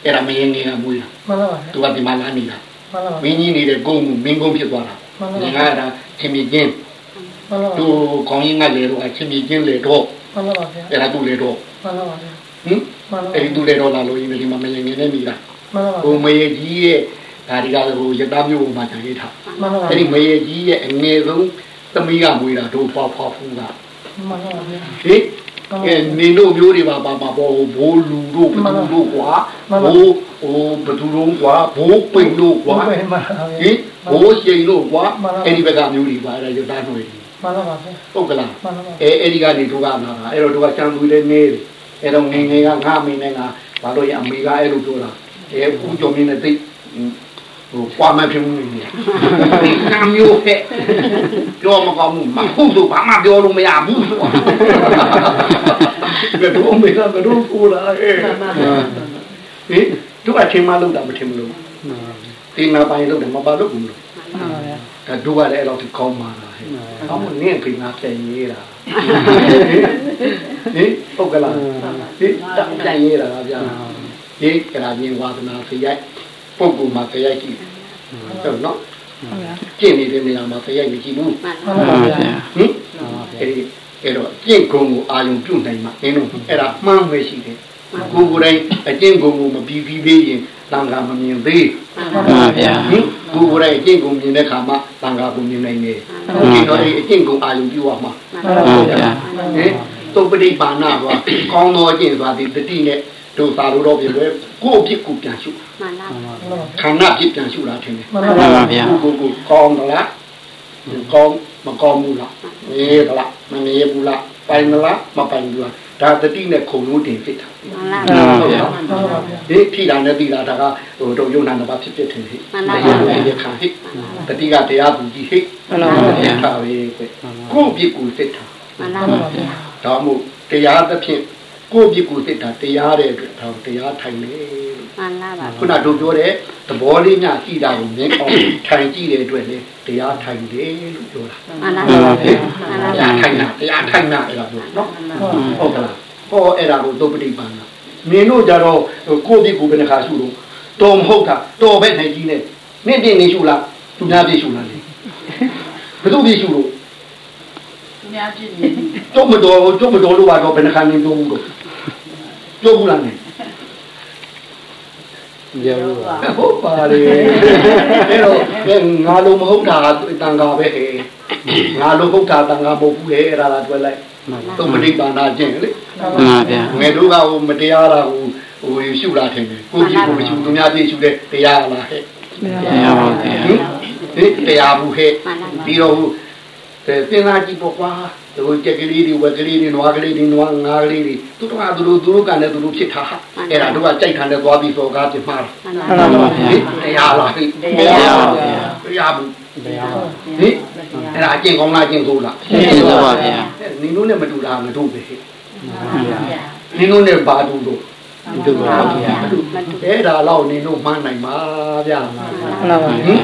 Speaker 2: အဲ့ဒါမယငင်ကမွေးတာ
Speaker 6: မှန်ပါဗျာ
Speaker 2: သူကဒီမှာလာနေတာ
Speaker 6: မှန်ပါ
Speaker 2: မင်းကြီးနေတဲ့ဂုံမင်းကုန်းဖြစ်သွားတာ
Speaker 6: မှန်ပါ
Speaker 2: ငါကဒါချင်းမြချင်း
Speaker 6: မှန်ပါ
Speaker 2: သူခေါင်းရင်းကလေတော့ချင်းမြချင်းလေတော့
Speaker 6: မှန်ပါဗျာ
Speaker 2: အဲ့ဒါသူလေတော့
Speaker 6: မှန်ပါဗျာ
Speaker 2: ဟဟင်အဲ့ဒီသူတွေတော့လာလို့ရင်းဒီမှာမရင်ငယ်နဲ့မိတာဟိုမရေကြီးရဲ့ဒါဒီကဟိုရတမျိုးမှာတန်ရေးထားအဲ့ဒီမရေကြီးရဲ့အငယ်ဆုံးသမီးကမွေးတာတို့ဖွားဖွားဖူးကဟင်အဲနေတို့မျိုးတွေပါပါပါဘောဘိုးလူတို့ဘသူတို့ကွာဘိုးဟိုဘသူတို့ကွာဘိုးပိန်တို့ကွာဟင်ဘိုးရှိန်တို့ကွာအဲ့ဒီဘက်ကမျိုးတွေပါအဲ့ဒါရတ နှွေဟုတ်ကလားအဲအဲ့ဒီကနေတို့ကလာတာအဲ့တော့တို့ကစံသူလေးနေတယ်အဲ့တော့ငငယ်ကငါအမေနဲ့ငါဘာလို့ရအမေကအဲ့လိုပြောတာအဲဦးကျော်မင်းနဲ့သိဟိုပွားမဖြစ်မှုနေတယ်နာမျိုးဟဲ့ပြောမကောင်းဘူးမဟုတ်ဆိုဘာမှပြောလို့မရဘူးဆိုတာကတော့မေကတော့ပူလာအဲဟင်တို့အချင်းမလုပ်တာမထင်မလို့ဒီနာပိုင်းလုပ်တယ်မပါလို့ဘူးလို့ဒါတို့ကလည်းအဲ့လိုဒီကောင်းပါလား ဟဲ့ကောင်းမနင်းခင်ဗျာပြန်ရေးတာဟင်ဟုတ်ကလားဟင်ပြန်ရေးတာဗျာဟင်ကရာချင်းဝါသနာဖရိုက်ပုဂ္ဂိုလ်မှာဖရိုက်ကြည့်ဟုတ်နော်ကျင့်နေတဲ့နေရာမှာဖရိုက်မကြည့်ဘူး
Speaker 4: မှန်ပါဗျာ
Speaker 2: ဟင်အဲ့ဒီအဲ့တော့ကျင့်ကုံကိုအာယုံပြုတ်နိုင်မှာအင်းတို့အဲ့ဒါမှန်းပဲရှိတယ်ကိုယ်ကိုယ်တိုင်အကျင့်ကုံကိုမပြီးပြီးသေးရင် တန်ခါမမြင်သေး
Speaker 4: မှန်ပါဗျာ
Speaker 2: ဟင်ကိုယ်ကိုယ်တိုင်အကျင့်ကုံမြင်တဲ့ခါမှတန်ခါကိုမြင်နိုင်တယ်ဒီတော့အဲ့အကျင့်ကုံအာယုံပြုတ်ရမှာ
Speaker 4: မှန်ပါဗျာ
Speaker 2: ဟင်သုပတိပါဏဆိုတာကောင်းသောအကျင့်ဆိုတာဒီတတိနဲ့တို့သာလို့တော့ပြပဲကိုယ့်အဖြစ်ကိုပြန်ရှု
Speaker 5: မှန်လား
Speaker 2: ခန္ဓာဖြစ်ပြန်ရှုတာထင်တယ်
Speaker 4: မှန်ပါဗျာ
Speaker 2: ကိုကိုကိုကောင်းသလားကောင်းမကောင်းဘူးလားနေသလားမနေဘူးလားပိုင်မလားမပိုင်ဘူးလား ဒါတတိနဲ့ခုံလို့တင်ဖြစ်တာ
Speaker 5: မှန်လား
Speaker 4: မှန်ပါဗျာ
Speaker 2: ဒီထိတာနဲ့တိတာဒါကဟိုတို့ယုံနာတစ်ပါးဖြစ်ဖြစ်ထင်ဟိတရားရခံဟိတတိကတရားသူကြီးဟိ
Speaker 3: မှန်ပါဗျာ
Speaker 2: ဒါပဲကိုယ့်ပြစ်ကိုစစ်တာ
Speaker 5: မှန်လား
Speaker 2: ဒါမို့တရားသဖြင့်ကိုယ့်ပြစ်ကိုစစ်တာတရားတဲ့အတွက်ဒါတရားထိုင်လေ
Speaker 5: မှန်လားပါ
Speaker 2: ခုနတို့ပြောတဲ့သဘောလေးညကြည့်တာကိုမြင်အောင်ထိုင်ကြည့်တဲ့အတွက်လေတရားထိုင်တယ်လို့ပြောတာ
Speaker 5: မှန်လား
Speaker 4: မှန်ပါဗျာ
Speaker 5: မှန်လား
Speaker 2: တရားထိုင်တာတရားထိုင်တာအဲ့ဒါပြောနော်ဟုတ်ကလားဟောအဲ့ဒါကိုသုပ္ပတိပန်တာမင်းတို့ကြတော့ကိုယ့်ပြစ်ကိုဘယ်နှခါရှုလို့တော်မဟုတ်တာတော်ပဲနိုင်ကြီးနဲ့နင့်ပြင်းနေရှုလားသူများပြည့်ရှုလားလေဘယ်သူပြည့်ရှုလို့
Speaker 7: သူများကြည့်နေ
Speaker 2: ကျုပ်မတော်ကျုပ်မတော်လို့ပါတော့ဘယ်နှခါနေတော့ဘူးလို့ကျုပ်ဘူးလားနေ
Speaker 3: ပြောလို့ပါ
Speaker 2: ဟုတ်ပါလေအဲ့တော့ငါလိုမဟုတ်တာတန်ခါပဲဟဲ့ငါလိုဟုတ်တာတန်ခါမဟုတ်ဘူးလေအဲ့ဒါလာတွေ့လိုက်သုပ္ပတိပါဏာကျင့်လေ
Speaker 4: မှန်ပါဗျာ
Speaker 2: ငယ်တို့ကဟိုမတရားတာဟိုဟိုရှုတာထင်တယ်ကိုကြည့်ကိုမရှုသူများကြည့်ရှုတဲ့တရားလားဟဲ့
Speaker 4: တရားပါဗျာ
Speaker 2: ဟင်ဒီတရားဘူးဟဲ့ပြီးတော့ဟို စဉ်းစားကြည့်ပေါ့ကွာဟိုကြက်ကလေးတွေဝက်ကလေးတွေနွားကလေးတွေနွားငါးကလေးတွေသူတို့ကသူတို့သူတို့ကလည်းသူတို့ဖြစ်တာဟာအဲ့ဒါတို့ကကြိုက်ထန်တဲ့သွားပြီးစော်ကားပြမှားတာ
Speaker 5: မှန်လား
Speaker 4: မှန်ပါဗျာ
Speaker 2: တရားလားဟဲ့
Speaker 4: တရားပါဗျာ
Speaker 2: တရားဘူး
Speaker 3: တရား
Speaker 2: ဟင်အဲ့ဒါအကျင့်ကောင်းလားအကျင့်ဆိုးလား
Speaker 4: ရှင်းပါပါဗျာ
Speaker 2: နင်တို့နဲ့မတူတာမတူပဲဟဲ့
Speaker 4: မှန်ပါဗျာ
Speaker 2: နင်တို့နဲ့ဘာတူလို့
Speaker 3: ဒီလိုပါဗျာ
Speaker 2: အဲ့ဒါတော့နင်တို့မှန်းနိုင်ပါဗျာ
Speaker 3: မှန်ပါဗျာ
Speaker 2: ဟင်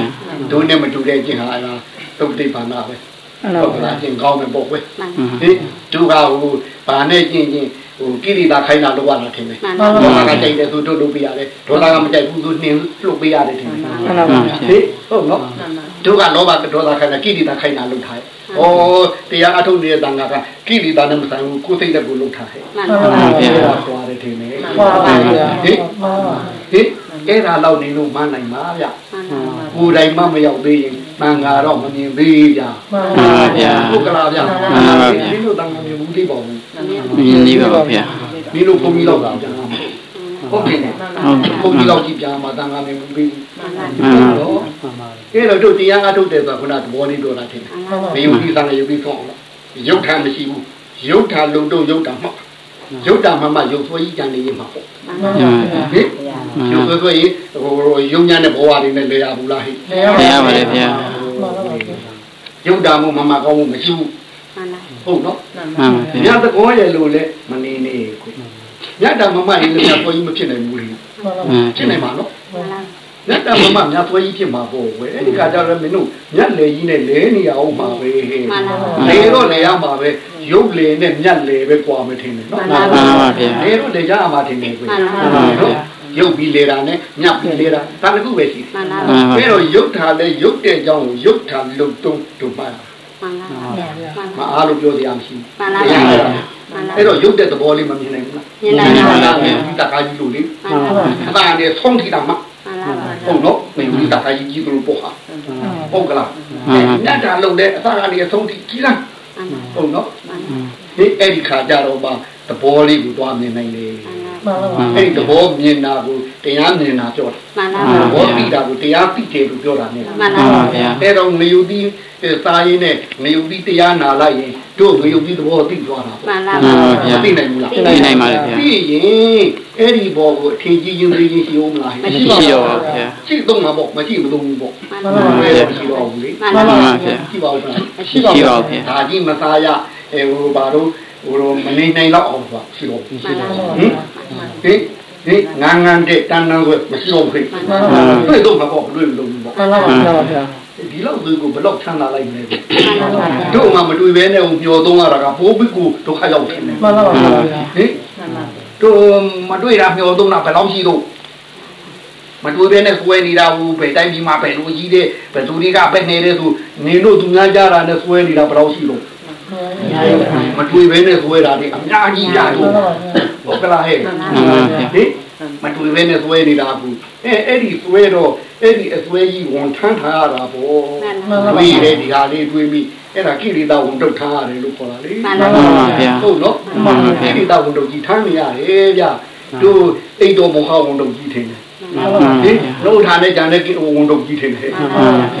Speaker 2: တို့နဲ့မတူတဲ့အကျင့်ဟာအဲ့ဒါသုတ်တိပါဏပဲ
Speaker 3: မှန်
Speaker 2: ဟုတ်
Speaker 3: ပါ
Speaker 2: ကဲ့
Speaker 3: ဗျာ
Speaker 2: အကျင့်ကောင်းမယ်ပေါ့ကွယ်
Speaker 5: မှန်
Speaker 2: ဟင်တို့ကဟိုဘာနဲ့ကျင့်ကျင့်ဟိုကိရိတာခိုင်းတာလောက်ရတာထင်တယ်
Speaker 5: မှန်
Speaker 2: ဒေါ
Speaker 5: လား်
Speaker 2: လာကကြိုက်တယ်သူတို့လုပ်ပေးရတယ်ဒေါ်လာကမကြိုက်ဘူးသူနှင်းလှုပ်ပေးရတယ်ထင်တယ်
Speaker 3: မှန်ပါဗျာ
Speaker 2: ဟင်ဟုတ်နော်တို့ကလောဘကဒေါသခိုင်းတာကိရိတာခိုင်းတာလုပ်ထားတယ်။ဩတရားအထုတ်နေတဲ့တန်ခါကကိရိတာနဲ့မဆိုင်ဘူးကိုယ်စိတ်နဲ့ကိုယ်လုပ်ထားတယ်
Speaker 5: မှန်
Speaker 3: မှန်
Speaker 5: လား
Speaker 3: ပါဗျာ။
Speaker 2: ဟောသွားတယ်ထင်တယ်
Speaker 3: မှန်ပါဗျာ
Speaker 2: ဟင်ဟင်အဲ့ဒါတော့နေလို့မနိုင်ပါဗျ။
Speaker 5: မှန်လား
Speaker 2: ကိုယ်တိုင်မှမရောက်သေးရင် တန်ခါတော့မမြင်သေးဗျာ
Speaker 3: မှန်
Speaker 4: မှန်ပါဗျာ။
Speaker 2: ဟုတ်ကလားဗျာ
Speaker 4: မှန်ပါဗျာ
Speaker 2: ဒီလိုတန်ခါမြင်ဘူးသေးပါဘူး
Speaker 4: မြင်နေပါဗျာ။
Speaker 2: ဒီလိုဘုံကြီးလောက်ကြံမှာဟုတ်တယ်နော်
Speaker 4: ဟုတ်
Speaker 2: ဘုံကြီးလောက်ကြည့်ပြမှာတန်ခါမြင်ဘူးသေးဘူး
Speaker 5: မှန်လား
Speaker 4: မှန်ပါ
Speaker 2: နော်
Speaker 3: မှန်ပါ။
Speaker 2: အဲ့တော့တို့တရားအထုတ်တယ်ဆိုတာခုနသဘောလေးပြောတာထင်တယ်
Speaker 5: မှန်လား
Speaker 2: မယုံကြည်သားနဲ့ယုံကြည်ဆုံးအောင်ရုပ်ထာမရှိဘူးရုပ်ထာလုံတော့ရုပ်ထာမှတ် ရုပ်ထာမှမှရုပ်ဆွဲကြီးကြံနေရင်မှာပေါ့
Speaker 5: မှန်လား
Speaker 4: မှန်ပါဗျာ
Speaker 2: ဟင်ရုပ်ဆွဲဆွဲရင်ဟိုရုပ်ညာနဲ့ဘဝတွေနဲ့လေရဘူးလားဟိ
Speaker 4: တရားပါလေဗျာ
Speaker 2: ရုပ်ထာမှုမမှကောင်းမှုမရှိဘူး
Speaker 5: မှန်လား
Speaker 2: ဟုတ်နော်
Speaker 4: မှန်ပါ
Speaker 2: ည
Speaker 4: ဗျာ
Speaker 2: တကောရဲ့လို့လဲမနေနေခွညတာမမရင်လည်းညဆွဲကြီးမဖြစ်နိုင်ဘူးလေ
Speaker 4: မှန်
Speaker 2: ဖြစ်နိုင်မှာနော်
Speaker 5: မှန်လား
Speaker 2: ညတာမမညဆွဲကြီးဖြစ်မှာပေါ့ဝဲအဲ့ဒီကကြတော့မင်းတို့ညလေကြီးနဲ့လဲနေရအောင်ပါပဲဟဲ့
Speaker 5: မှန်လား
Speaker 2: လေတော့လေရမှာပဲရုပ်လေနဲ့ညက်လေပဲကွာမထင်နဲ့နော်
Speaker 4: မှန်ပါဗျာ
Speaker 2: လေတော့လေကြမှာထင်နေပြီ
Speaker 5: မှန်လား
Speaker 4: မှန်ပါဗျာ
Speaker 2: ရုပ်ပြီးလေတာနဲ့ညက်ပြီးလေတာဒါတခုပဲရှိ
Speaker 5: မှန်လား
Speaker 4: မှန်ပါ
Speaker 2: တယ်ပြီးတော့ရုပ်ထာလဲရုပ်တဲ့အကြောင်းကိုရုပ်ထာလုံတုံးတို့ပါ
Speaker 5: မှန်လားမှန်
Speaker 2: မအားလို့ပြောစရာမရှိ
Speaker 5: မှန်လား
Speaker 2: ဘူး
Speaker 5: မှန်လား
Speaker 2: အဲ့တော့ရုပ်တဲ့သဘောလေးမမြင်နိုင်ဘူးလား
Speaker 5: မြင်နိုင်ပါ
Speaker 2: ဒီ
Speaker 5: ဗျာ
Speaker 2: တကားကြီးလို့လေ
Speaker 5: မှန်ပါပါ
Speaker 2: အသာနဲ့ဆုံးထိတာမှ
Speaker 5: မှန်ပါပါ
Speaker 2: ဟုတ်နော်နေဒီတကားကြီးကြီးလို့ပို့ဟာဟုတ်ကလားညတာလုံးတဲ့အသာကနေဆုံးထိကြီးလားဟုတ်နော်ဒီအဲ့ဒီခါကြတော့မှသဘောလေးကိုတွားမြင်နိုင်လေ
Speaker 5: မှန်ပါပါ
Speaker 2: အဲ့ဒီသဘောမြင်တာကိုတရားမြင်တာပြောတာ
Speaker 5: မှန်ပါ
Speaker 2: သ
Speaker 5: ပါ
Speaker 2: ဘောသိတာကိုတရားသိတယ်လို့ပြောတာ ਨੇ
Speaker 5: မှန်ပါ
Speaker 4: မှန်
Speaker 5: ပါ
Speaker 4: ပါဗျာ
Speaker 2: အဲ့တော့ငယုတိစာရင်းနဲ့ငယုတိတရားနာလိုက်ရင်တို့ငယုတိသဘောသိသွားတာပေါ့
Speaker 5: မှန်ပါ
Speaker 4: မှန်
Speaker 5: ပါ
Speaker 4: ပါဗျာ
Speaker 2: သိနိုင်ဘူးလား
Speaker 4: သိနိုင်ပါလေဗျာ
Speaker 2: သိရင်အဲ့ဒီဘောကိုအထင်ကြီးရင်သိရင်ရှိအောင်မလား
Speaker 4: မရှိတော့ပါဗျာ
Speaker 2: ရှိတော့မှာပေါ့မရှိမလို့ဘူးပေါ့
Speaker 5: မှန်ပါပါ
Speaker 2: ဘယ်လိုရှိတော့ဘူးလေ
Speaker 5: မှန်ပါပါ
Speaker 4: မှန်ပါဗျာ
Speaker 2: ရှိပါဦးလား
Speaker 4: ရှိပါဗျာ
Speaker 2: ဒါကြီးမသားရအဲဟိုဘာလို့ဟိုမနေနိုင်တော့အောင်ဆိုတာရှိတော့ဘူး
Speaker 5: မှန်ပါပါ
Speaker 2: ဟင် ဟင်ဒီငန်းငန်းတဲ့တန်းတန်းဆိုမရှိတော့ဘူးတွေ့တော့မှာပေါ့တွေ့လို့ပေါ့
Speaker 3: မှန်ပါပါဗျာ
Speaker 2: ဒီလောက်သူကိုဘလောက်ချမ်းသာလိုက်မလဲ
Speaker 5: မှန်ပါပါ
Speaker 2: တို့မှမတွေ့ဘဲနဲ့မျောသုံးရတာကပိုးပြီးကိုဒုက္ခရောက်တယ်ဟင်
Speaker 3: မှန်ပါပါဗျာ
Speaker 2: တို့မတွေ့တာမျောသုံးတာဘယ်လောက်ရှိတော့မတွေ့ဘဲနဲ့ဆွဲနေတာဘူးဘယ်တိုင်းပြည်မှာဘယ်လိုကြီးတဲ့ဘယ်သူတွေကပဲနေတယ်ဆိုနေလို့သူများကြတာနဲ့ဆွဲနေတာဘယ်လောက်ရှိတော့မတွေ့ဘဲနဲ့ဆွဲတာတွေအများကြီးကြတော့ ဟုတ်ကလားဟဲ့
Speaker 4: မှန်ပါဗျာ
Speaker 2: ဟင်မတွေ့ဘဲနဲ့ဆွဲနေတာဘူးအဲအဲ့ဒီဆွဲတော့အဲ့ဒီအဆွဲကြီးဝန်ထမ်းထားရတာပေါ့
Speaker 5: မှန်ပါ
Speaker 2: တွေးတယ်ဒီဟာလေးတွေးပြီးအဲ့ဒါကိရိတာဝန်တုတ်ထားရတယ်လို့ခေါ်တာလေ
Speaker 5: မှန်ပါ
Speaker 4: မှန်ပါဗျာ
Speaker 2: ဟုတ်နော်
Speaker 4: မှန်ပါဗျာ
Speaker 2: ကိရိတာဝန်တုတ်ကြီးထမ်းနေရတယ်ဗျတို့အိတ်တော်မောဟဝန်တုတ်ကြီးထင်တယ်
Speaker 4: မှန်ပါ
Speaker 2: ဟင်
Speaker 4: ဗျာ
Speaker 2: လို့ထားတဲ့ဂျန်တဲ့ဝန်တုတ်ကြီးထင်တယ်ဟ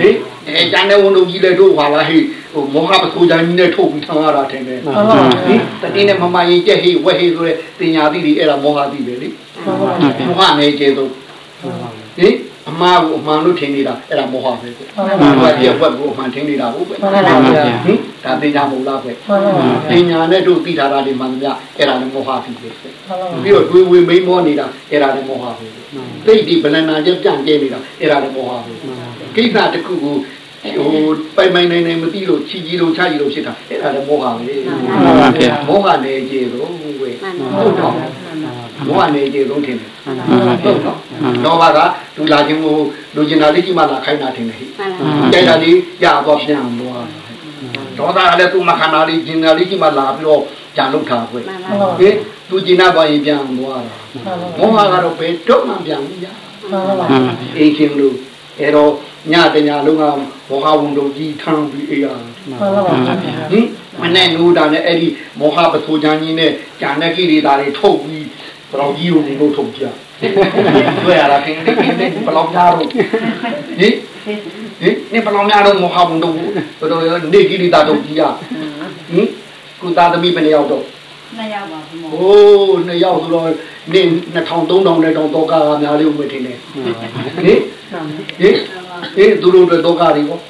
Speaker 2: င်အဲဂျန်တဲ့ဝန်တုတ်ကြီးလည်းတို့ဟာလားဟိ ဟိုမောဟပစိုးဂျန်ကြီးနဲ့ထုတ်ပြီးထမ်းရတာထင်တယ်ဟင်တတိနဲ့မမရင်ကြက်ဟိဝက်ဟိဆိုတဲ့တင်ညာတိတွေအဲ့ဒါမောဟတိပဲလေမောဟနဲ့ကျေဆုံးဟင်အမှားကိုအမှန်လို့ထင်နေတာအဲ့ဒါမောဟပဲကွ။ဘာပြက်ဝက်ကိုအမှန်ထင်နေတာဟုတ်ပဲ
Speaker 3: မှန်ပါပါဗျာ
Speaker 2: ဟင်ဒါပညာမဟုတ်လားပဲ
Speaker 3: မှန်ပါပါ
Speaker 2: ပညာနဲ့တို့သိထားတာဒီမှန်သမျှအဲ့ဒါလည်းမောဟဖြစ်ပဲ
Speaker 3: မှန်ပါပါ
Speaker 2: ပြီးတော့တွေးဝေမိန်မောနေတာအဲ့ဒါလည်းမောဟပဲသိတိဗလနာချက်ပြန့်ကျဲနေတာအဲ့ဒါလည်းမောဟပဲကိစ္စတစ်ခုကို ဟိုပိုင်ပိုင်နိုင်နိုင်မသိလို့ချီကြီးလို့ချကြီးလို့ဖြစ်တာအဲ့ဒါလည်းမောဟပဲ
Speaker 4: မှန်ပါဗျာ
Speaker 2: မောဟနေကြတော့ဝေ
Speaker 5: မှန်ပါ
Speaker 2: ဟုတ်တော့မောဟနေကြတော့ထင်တယ်
Speaker 4: မှန်ပါဗျာ
Speaker 2: ဟုတ်နော်တော့ဘာကလူလာခြင်းကိုလူကျင်တာလေးကြီးမှလာခိုင်းတာထင်တယ်ဟိ
Speaker 5: မှန်ပါ
Speaker 2: ကြိုက်တာလေးရတော့ပြန်သွားဒေါသလည်းသူ့မခန္ဓာလေးကျင်တာလေးကြီးမှလာပြီးတော့ကြံလောက်တာခွဲ
Speaker 5: မှန်ပါ
Speaker 2: ဟင်သူကျင်တာပါရင်ပြန်သွားတာမောဟကတော့ဘယ်တော့မှပြန်မရ
Speaker 3: မှန်ပါပါ
Speaker 4: မှန်ပါဗျာ
Speaker 2: အိမ်ချင်းလို့ အဲတော့ညတညလုံးကမောဟဝန်တို့ကြီးထမ်းပြီးအေးရ
Speaker 3: မှန်ပါပါ
Speaker 2: ဟင်မနဲ့နိုးတာနဲ့အဲ့ဒီမောဟပစိုးချမ်းကြီးနဲ့ဂျာနကိရိတာတွေထုတ်ပြီးဘယ်တော့ကြီးကိုလို့ထုတ်ကြတွေ့ရတာခင်ဗျခင်ဗျဘယ်လောက်များတော့ဟင်ဟင်နေဘယ်လောက်များတော့မောဟဝန်တို့ဘယ်တော့နေကိရိတာထုတ်ကြီးရဟင်ကုသသမီးဘယ်နှယောက်တော့
Speaker 7: နှစ်ယောက်ပါဘုမော
Speaker 2: โอ้နှစ်ယောက်ဆိုတော့နေ2000 3000နဲ့တောင်တော့ကားများလေးဦးမထင်နဲ့ဟင်ဟင်ဟင်သူတို့တော့ကားတွေပေါ့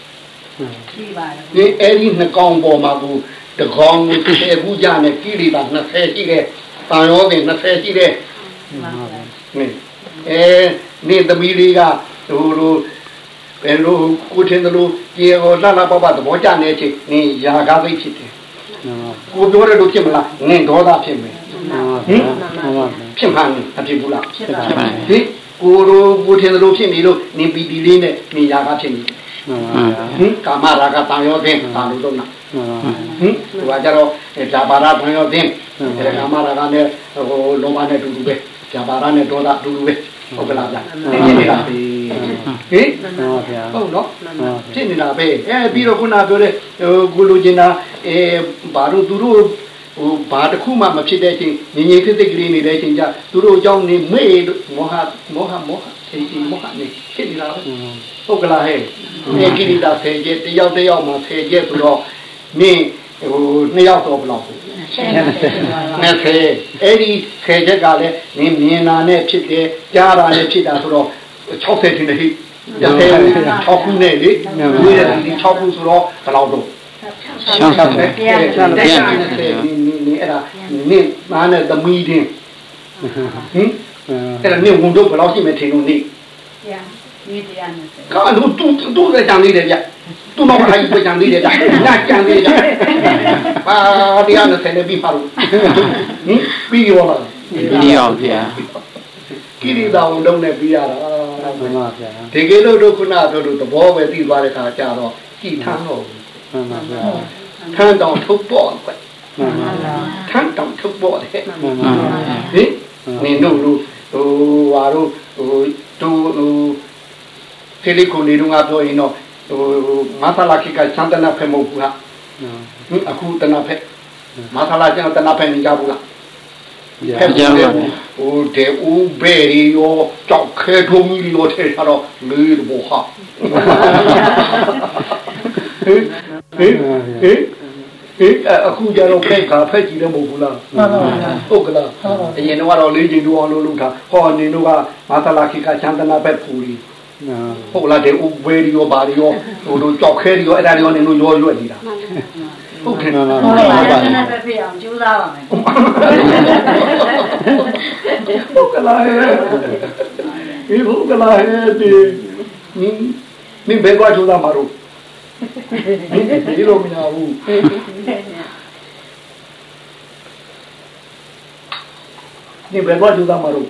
Speaker 7: ရှိပါတယ်
Speaker 2: ဒီအဲ့ဒီနှကောင်ပေါ်မှာကိုတကောင်ကို10ခုကြနဲ့ကိရိတာ20ရှိတဲ့တာရောပင်20ရှိတဲ့နေအဲနေသမီးလေးကဟိုလိုဘယ်လိုကိုထင်တယ်လို့ကြေဟောလှလှပပသဘောကျနေချင်းနင်ຢာကားသိဖြစ်တယ် ကိုပြောတဲ့လိုဖြစ်မလားနင်ဒေါသဖြစ်မယ်ဟင်ဖြစ်မှန်းအဖြစ်ဘူးလား
Speaker 7: ဖြစ်ပါ
Speaker 4: ဖြစ်ပါ
Speaker 2: ဟင်ကိုလိုကိုထင်တယ်လို့ဖြစ်နေလို့နင်ပီတီလေးနဲ့နင်ຢာကားဖြစ်နေတယ်ဟင်ကာမရာဂတန်ရောပင်တာလို့တော့နာဟင်ဟိုကကြတော့ဇာပါရဘွန်ရောတင်းအဲကာမရာဂနဲ့ဟိုလောဘနဲ့တူတူပဲဇာပါရနဲ့ဒေါသတူတူပဲဟုတ်ကလားဗျာဖြစ်နေတာပဲ ဟင်ဟုတ်နော်ဖြစ်နေတာပဲအဲပြီးတော့ခုနပြောတဲ့ဟိုကိုလိုချင်တာအဲဘာလို့သူတို့ဟိုဘာတစ်ခုမှမဖြစ်တဲ့ချင်းငြိမ်ငြိမ်သက်သက်ကလေးနေတဲ့ချင်းကြသူတို့အကြောင်းနေမေ့မောဟမောဟမောဟအေးမောဟနေဖြစ်နေတာပဲဟုတ်ကလားဟဲ့ဒီကိရိတာဆယ်ကျက်တယောက်တယောက်မှာဆယ်ကျက်ဆိုတော့နင်းဟိုနှစ်ယောက်တော့ဘယ်လောက်လဲ20အဲ့ဒီဆယ်ချက်ကလည်းနင်းမြင်တာနဲ့ဖြစ်တယ်ကြားတာနဲ့ဖြစ်တာဆိုတော့ 60ထင်တယ်ဟိ30 6ခုနဲ့လေဝိရဒီ6ခုဆိုတော့ဘယ်လောက်တော့
Speaker 4: ရှောင်း
Speaker 2: 60
Speaker 4: ပါ
Speaker 2: အဲ့
Speaker 4: ဗျာ
Speaker 2: ဒါနင်းနင်းအဲ့ဒါနင်းမာနဲ့သမီးတင်းဟင်အဲ့ဒါနင်းဝန်တော့ဘယ်လောက်ရှိမယ်ထင်လို့နေ
Speaker 7: တရားဒီတရားနဲ့ဆက်
Speaker 2: ကာလို့တူတူလည်းကြံသေးတယ်ဗျသူ့နောက်ခိုင်းပြကြံသေးတယ်ဗျနာကြံသေးတယ်ပါတရားနဲ့ဆယ်နေပြီပါလို့ဟင်ပြီးရောလား
Speaker 4: ဒီရောက်ဗျာ
Speaker 2: ကိရိတာဝန်လုံးနဲ့ပြီးရတာဒီကေလို့တို့ခုနပြောလို့သဘောပဲသိသွားတဲ့ခါကျတော့ကြည်ထမ်းတော့ထမ်းတောင်ထုတ်တော့ကွထမ်းတောင်ထုတ်ပေါ့တဲ့
Speaker 3: မှန်ပါဗျာ
Speaker 2: ဟင်နင်တို့လူဟိုဟာတို့ဟိုတူဟိုဖေလီကိုနေတော့ငါပြောရင်တော့ဟိုမသလာခိကစန္ဒနာဖဲမဟုတ်ဘူးလားဟင်အခုတနာဖဲမသလာကျန်တနာဖဲနေကြဘူးလား ဖဲကြပါဘူးဟိုတဲ့ဦးဘေရီရောကြောက်ခဲထုံးကြီးရောထဲထားတော့လေးဘောဟာဟင်ဟင်ဟင်ဟင်အခုကြတော့ဖက်ကဖက်ကြည့်တယ်မဟုတ်ဘူးလား
Speaker 6: မှန်ပါဗျာ
Speaker 2: ဟုတ်ကလားအရင်တော့လေးချိန်တူအောင်လုပ်လို့ထားဟောနေတို့ကမာသလာခိကချန္တနာဘက်ပူရီဟုတ်လားတဲ့ဥဝေရီရောဘာရီရောဟိုတို့ကြောက်ခဲရီရောအဲ့ဒါတွေရောနေတို့ရောရွက်နေတာ ဟုတ်ကဲ့
Speaker 3: မှန်ပါ
Speaker 7: ဟုတ်
Speaker 3: ဗျာ
Speaker 7: ပါဘူးနည်းနည်းပဲပြအောင်ကြိုးစားပါမယ်
Speaker 2: ဟုတ်ကလားဟဲ့ဒီဟုတ်ကလားဟဲ့ဒီနင်းနင်းဘယ်ကွာချူတာမှာတော့ဒီလိုမရဘူးနင်းဘယ်ကွာချူတာမှာတော့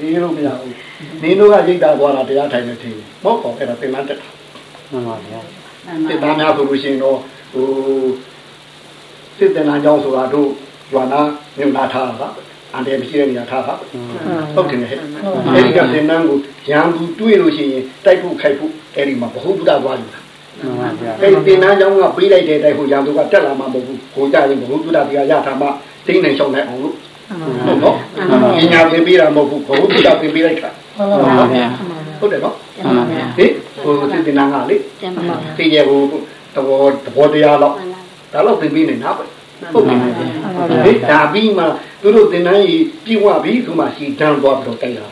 Speaker 2: ဒီလိုမရဘူးနင်းတို့ကရိတ်တာသွားတာတရားထိုင်နေသေးတယ်မဟုတ်ပါဘူးအဲ့ဒါသင်္ကန်းတက်တာ
Speaker 3: မှန်ပါဗျာ
Speaker 2: စစ်သားများဆိုလို့ရှိရင်တော့ ဟိုစစ်တင်လာကြောင်းဆိုတာတို့ဂျွာနာမြို့နာထားတာအန်တယ်မရှိတဲ့နေရာထားတာဟုတ်တယ်ဟဲ့အဲဒီကစင်နန်းကိုရန်သူတွေ့လို့ရှိရင်တိုက်ဖို့ခိုက်ဖို့အဲဒီမှာဘ ਹੁ ဗုဒ္ဓသွားယူတာအဲဒီတင်နန်းကြောင်းကပေးလိုက်တဲ့တိုက်ဖို့ရန်သူကတက်လာမှာမဟုတ်ဘူးကိုကြရင်ဘ ਹੁ ဗုဒ္ဓတရားရထားမှတိမ့်နေရှောင်းနိုင်အောင်လို့ဟုတ်နော်ပညာသင်ပေးတာမဟုတ်ဘူးဘ ਹੁ ဗုဒ္ဓသင်ပေးလိုက်တာ
Speaker 6: ဟုတ်ပါဗျာ
Speaker 2: ဟုတ်တယ်နော်ဟေးဟိုစစ်တင်နန်းကလေသိရဘူး သဘောသဘောတရားတော့ဒါတော့သင်ပြီးနေတာပဲဟုတ်ပြီဒီဒါပြီးမှသူတို့သင်တန်းကြီးပြည့်ဝပြီသူမှစီတန်းသွားပြီးတော့တိုက်လာ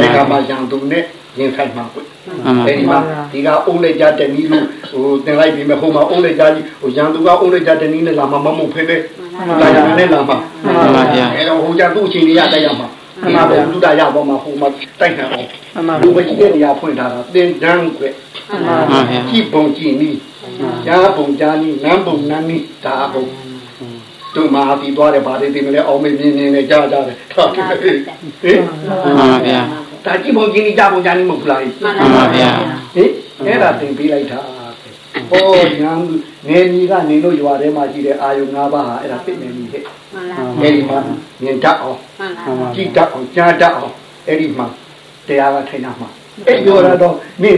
Speaker 2: တယ်ဒါကမှရန်သူနဲ့ရင်ဆိုင်မှာကွ
Speaker 4: မှန်ပါ
Speaker 2: အဲဒီမှာဒီကအုံးလက်ကြတဲ့နီးလို့ဟိုတင်လိုက်ပြီးမှဟိုမှာအုံးလက်ကြကြီးဟိုရန်သူကအုံးလက်ကြတဲ့နီးနဲ့လာမှမမုံဖဲဖဲလာရနဲ့လာမှာအဲတော့ဟိုကြသူ့အချိန်ကြီးရတိုက်ရမှာ ဒီမှာဘုဒ္ဓရပေါ်မှာဟိုမှာတိုက်နေအောင်လူမကြီးတဲ့နေရာဖွင့်ထားတာသင်တန်းကွ
Speaker 4: မှန်ပါဗျာ
Speaker 2: ကြည့်ပုံကြည့်နီးညာပုံကြားနီးနမ်းပုံနမ်းနီးဒါအပုံတို့မှာဒီသွားတယ်ဗာတွေတင်မလဲအောင်မင်းမြင်းနေနေကြားကြတယ်ထားတယ်ဟင်
Speaker 4: မှန်ပါဗျာ
Speaker 2: ဒါကြည့်ပုံကြည့်နီးကြားပုံကြားနီးမဟုတ်လားဟင်
Speaker 4: မှန်ပါဗျာ
Speaker 2: အဲ့ဒါတင်ပေးလိုက်တာဟောညာနေကြီးကနေလို့ရွာထဲမှာရှိတဲ့အာယု၅ပါးဟာအဲ့ဒါသိနေပြီဟဲ့
Speaker 5: မှန်လား
Speaker 2: အဲ့ဒီမှာမြင်တတ်အောင်
Speaker 5: မှန်လား
Speaker 3: မှန်ပါ
Speaker 2: ကြည့်တတ်အောင်ကြားတတ်အောင်အဲ့ဒီမှာတရားကထိုင်တာမှာအဲ့ပြောရတော့နေ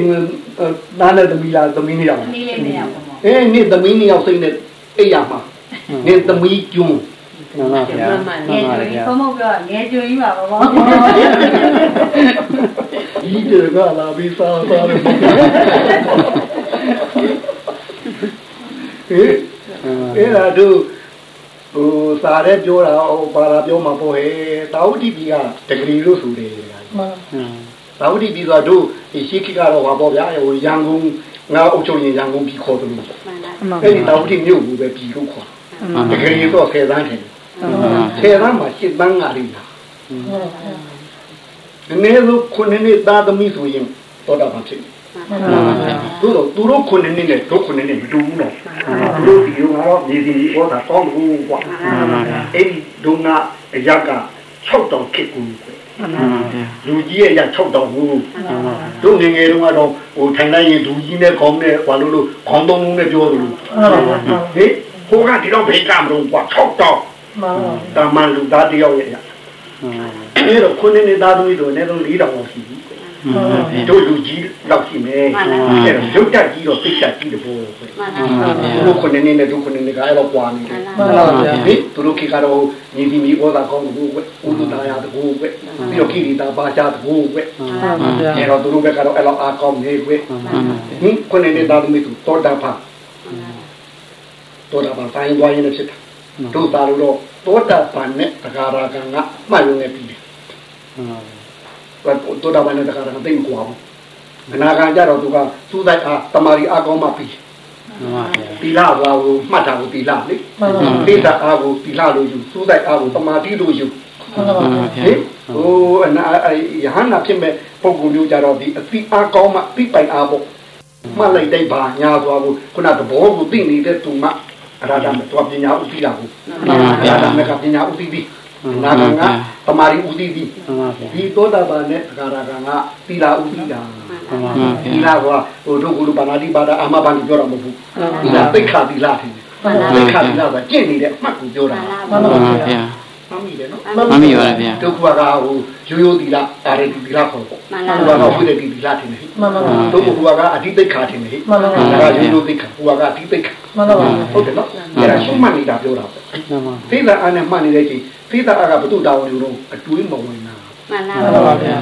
Speaker 2: နားနဲ့သမီးလားသမီးနေအောင်
Speaker 7: နည်းလေးနေရပါဘော
Speaker 2: အေးနေသမီးနှစ်ယောက်စိတ်နဲ့အိပ်ရမှာနေသမီးကျွန်း
Speaker 3: မှန်ပါဗျာမှန်
Speaker 7: ငယ်
Speaker 3: ပါ
Speaker 7: ကျွေး
Speaker 3: ဗျာ
Speaker 7: ဘုံဘုံပြောငယ်ကျွေးပါဘော
Speaker 2: ဒီတေကလာပြီးစားစားတယ်ဟေးအဲ့ဒါတို့ ဟိုစားရဲပြောတာဟိုပါလာပြောမှာပေါ့ဟဲ့တာဝတိပြည်ကတဂရီလို့ဆိုတယ်
Speaker 6: မှန်
Speaker 2: တာဝတိပြည်ဆိုတို့ဒီရှိခိကတော့ဟာပေါ့ဗျာဟိုရန်ကုန်ငါအုပ်ချုပ်ရင်ရန်ကုန်ပြည်ခေါ်တယ်လို့
Speaker 5: မှန်လား
Speaker 2: အဲ့ဒီတာဝတိမြို့ကိုပဲပြည်လို့ခေါ်တဂရီဆိုဆယ်သန်းတယ်ဆယ်သန်းမှာရှစ်သန်းကလေးလားနည်းနည်းလို့ခုနှစ်နှစ်သားသမီးဆိုရင်တော့တာပါဖြစ်တယ်
Speaker 4: မှန်ပါဗျာ
Speaker 2: သူတို့သူတို့ခုနှစ်နှစ်နဲ့တို့ခုနှစ်နှစ်မတူဘူးနော်သူတို့ဒီလိုကတော့မြေစီဩသာကောင်းဘူးကွာ
Speaker 4: မှန်ပါဗျာ
Speaker 2: အဲ့ဒီဒုနာအရက6တောင်ခစ်ကူကွ
Speaker 4: မှန်ပါဗျာ
Speaker 2: လူကြီးရဲ့ရ6တောင်ဘူး
Speaker 3: မှန်ပါ
Speaker 2: တို့ငယ်ငယ်တုန်းကတော့ဟိုထိုင်လိုက်ရင်လူကြီးနဲ့ခေါင်းနဲ့ဘာလို့လို့ခေါင်းသုံးလုံးနဲ့ပြောတယ်လို့ဟေးဟိုကဒီတော့ဘေးကမလို့ကွာ6တောင်
Speaker 6: မှန်
Speaker 2: တာမန်လူသားတယောက်ရဲ့ရ
Speaker 3: မှန်
Speaker 2: အဲ့တော့ခုနှစ်နှစ်သားသမီးတို့လည်းတော့4တောင်လောက်ရှိပြီ
Speaker 4: မှန်ပါဗျာ
Speaker 2: တို့လူကြီးလောက်ရှိမယ်အဲ့တော့ရုပ်တက်ကြီးတော့သိတက်ကြီးတဘောပဲ
Speaker 5: မှန်လား
Speaker 4: မှန်ပါဗျာ
Speaker 2: သူတို့ခုနှစ်နှစ်နဲ့သူခုနှစ်နှစ်ကအဲ့တော့ကွာနေတယ်
Speaker 6: မှန်ပါဗျာ
Speaker 2: ဟင်သူတို့ခေတ်ကတော့ညီဒီမီဩသာကောင်းဘူးကွဥဒုတာရတကူကွပြီးတော့ခိရိတာပါချတကူကွ
Speaker 6: မှန်ပါဗျာ
Speaker 2: အဲ့တော့သူတို့ဘက်ကတော့အဲ့လောက်အားကောင်းနေကွ
Speaker 4: မှန်ပါဗျာ
Speaker 2: ဟင်ခုနှစ်နှစ်သားသမီးသူတောတာပါတောတာပါတိုင်းဝိုင်းနေဖြစ်တာတို့သားလို့တော့တောတာပါနဲ့တကာရာကံကမှတ်ရုံနဲ့ပြီးတယ် တောတာပါနဲ့တကာရာကသိမကွာဘူးအနာဂတ်ကြတော့သူကသူ့တိုက်အားတမာရီအားကောင်းမှပြီး
Speaker 3: မှန်ပါဗျာ
Speaker 2: တီလာဘာကိုမှတ်တာကိုတီလာလေ
Speaker 6: မှန်ပါ
Speaker 2: တိတာအားကိုတီလာလို့ယူသူ့တိုက်အားကိုတမာတိလို့ယူ
Speaker 6: မှန်ပါ
Speaker 4: မှန်ပါဗျာ
Speaker 2: ဟင်ဟိုအနာယဟန္တာဖြစ်မဲ့ပုံကူမျိုးကြတော့ဒီအတိအားကောင်းမှတိပိုင်အားပေါ့မှတ်လိုက်တဲ့ဘာညာသွားဘူးခုနသဘောကိုသိနေတဲ့သူမှအရာဓမ္မတော့ပညာဥသိလာဘူး
Speaker 4: မှန်ပါ
Speaker 2: အ
Speaker 4: ဗျာ
Speaker 2: ရာဓမ္မကပညာဥသိသည် နာဂံကတမာရီဥသိသည်
Speaker 3: မှန်ပါဗျာ
Speaker 2: ဒီသောတာပန်နဲ့သဂရကံကသီလာဥသိတာ
Speaker 3: မှန်ပါ
Speaker 4: မှန်ပါ
Speaker 2: သီလာကဟိုတို့ကုလပါဏာတိပါဒအာမဘာလို့ပြောတာမဟုတ်ဘူးသီလာသိက္ခာသီလာထင်တယ်သိခါပြီးတော့ကျင့်နေတဲ့အမှတ်ကိုပြောတာ
Speaker 4: မှန်ပါဗျာ
Speaker 2: မှတ်မိတယ်နော်
Speaker 4: မှန်ပြီပါဗျာ
Speaker 2: ဒုက္ခကဟို ရိုးရိုးသီလတာရတိသီလခေါ်ပေါ့
Speaker 5: မှန်
Speaker 2: ဟို
Speaker 5: ပါ
Speaker 2: ကတော့ဝိရတိသီလထင်တယ်ဟိ
Speaker 6: မှန်ပါပါ
Speaker 2: ဒုက္ခကအဓိသိက္ခာထင်တယ်ဟိ
Speaker 6: မှန်ပါပါ
Speaker 2: ဒါကရိုးရိုးသိက္ခာဟိုကအဓိသိက္ခာ
Speaker 6: မှန်ပါပါ
Speaker 2: ဟုတ်တယ်နော်အဲ့ဒါရှုမှတ်နေတာပြောတာပေါ့
Speaker 3: မှန်ပါ
Speaker 2: သိတာအားနဲ့မှတ်နေတဲ့ချိန်သိတာအားကဘုသူတောင်းနေလို့အတွေးမဝင်တာ
Speaker 5: မှန်ပါ
Speaker 6: မှန်ပါဗျာ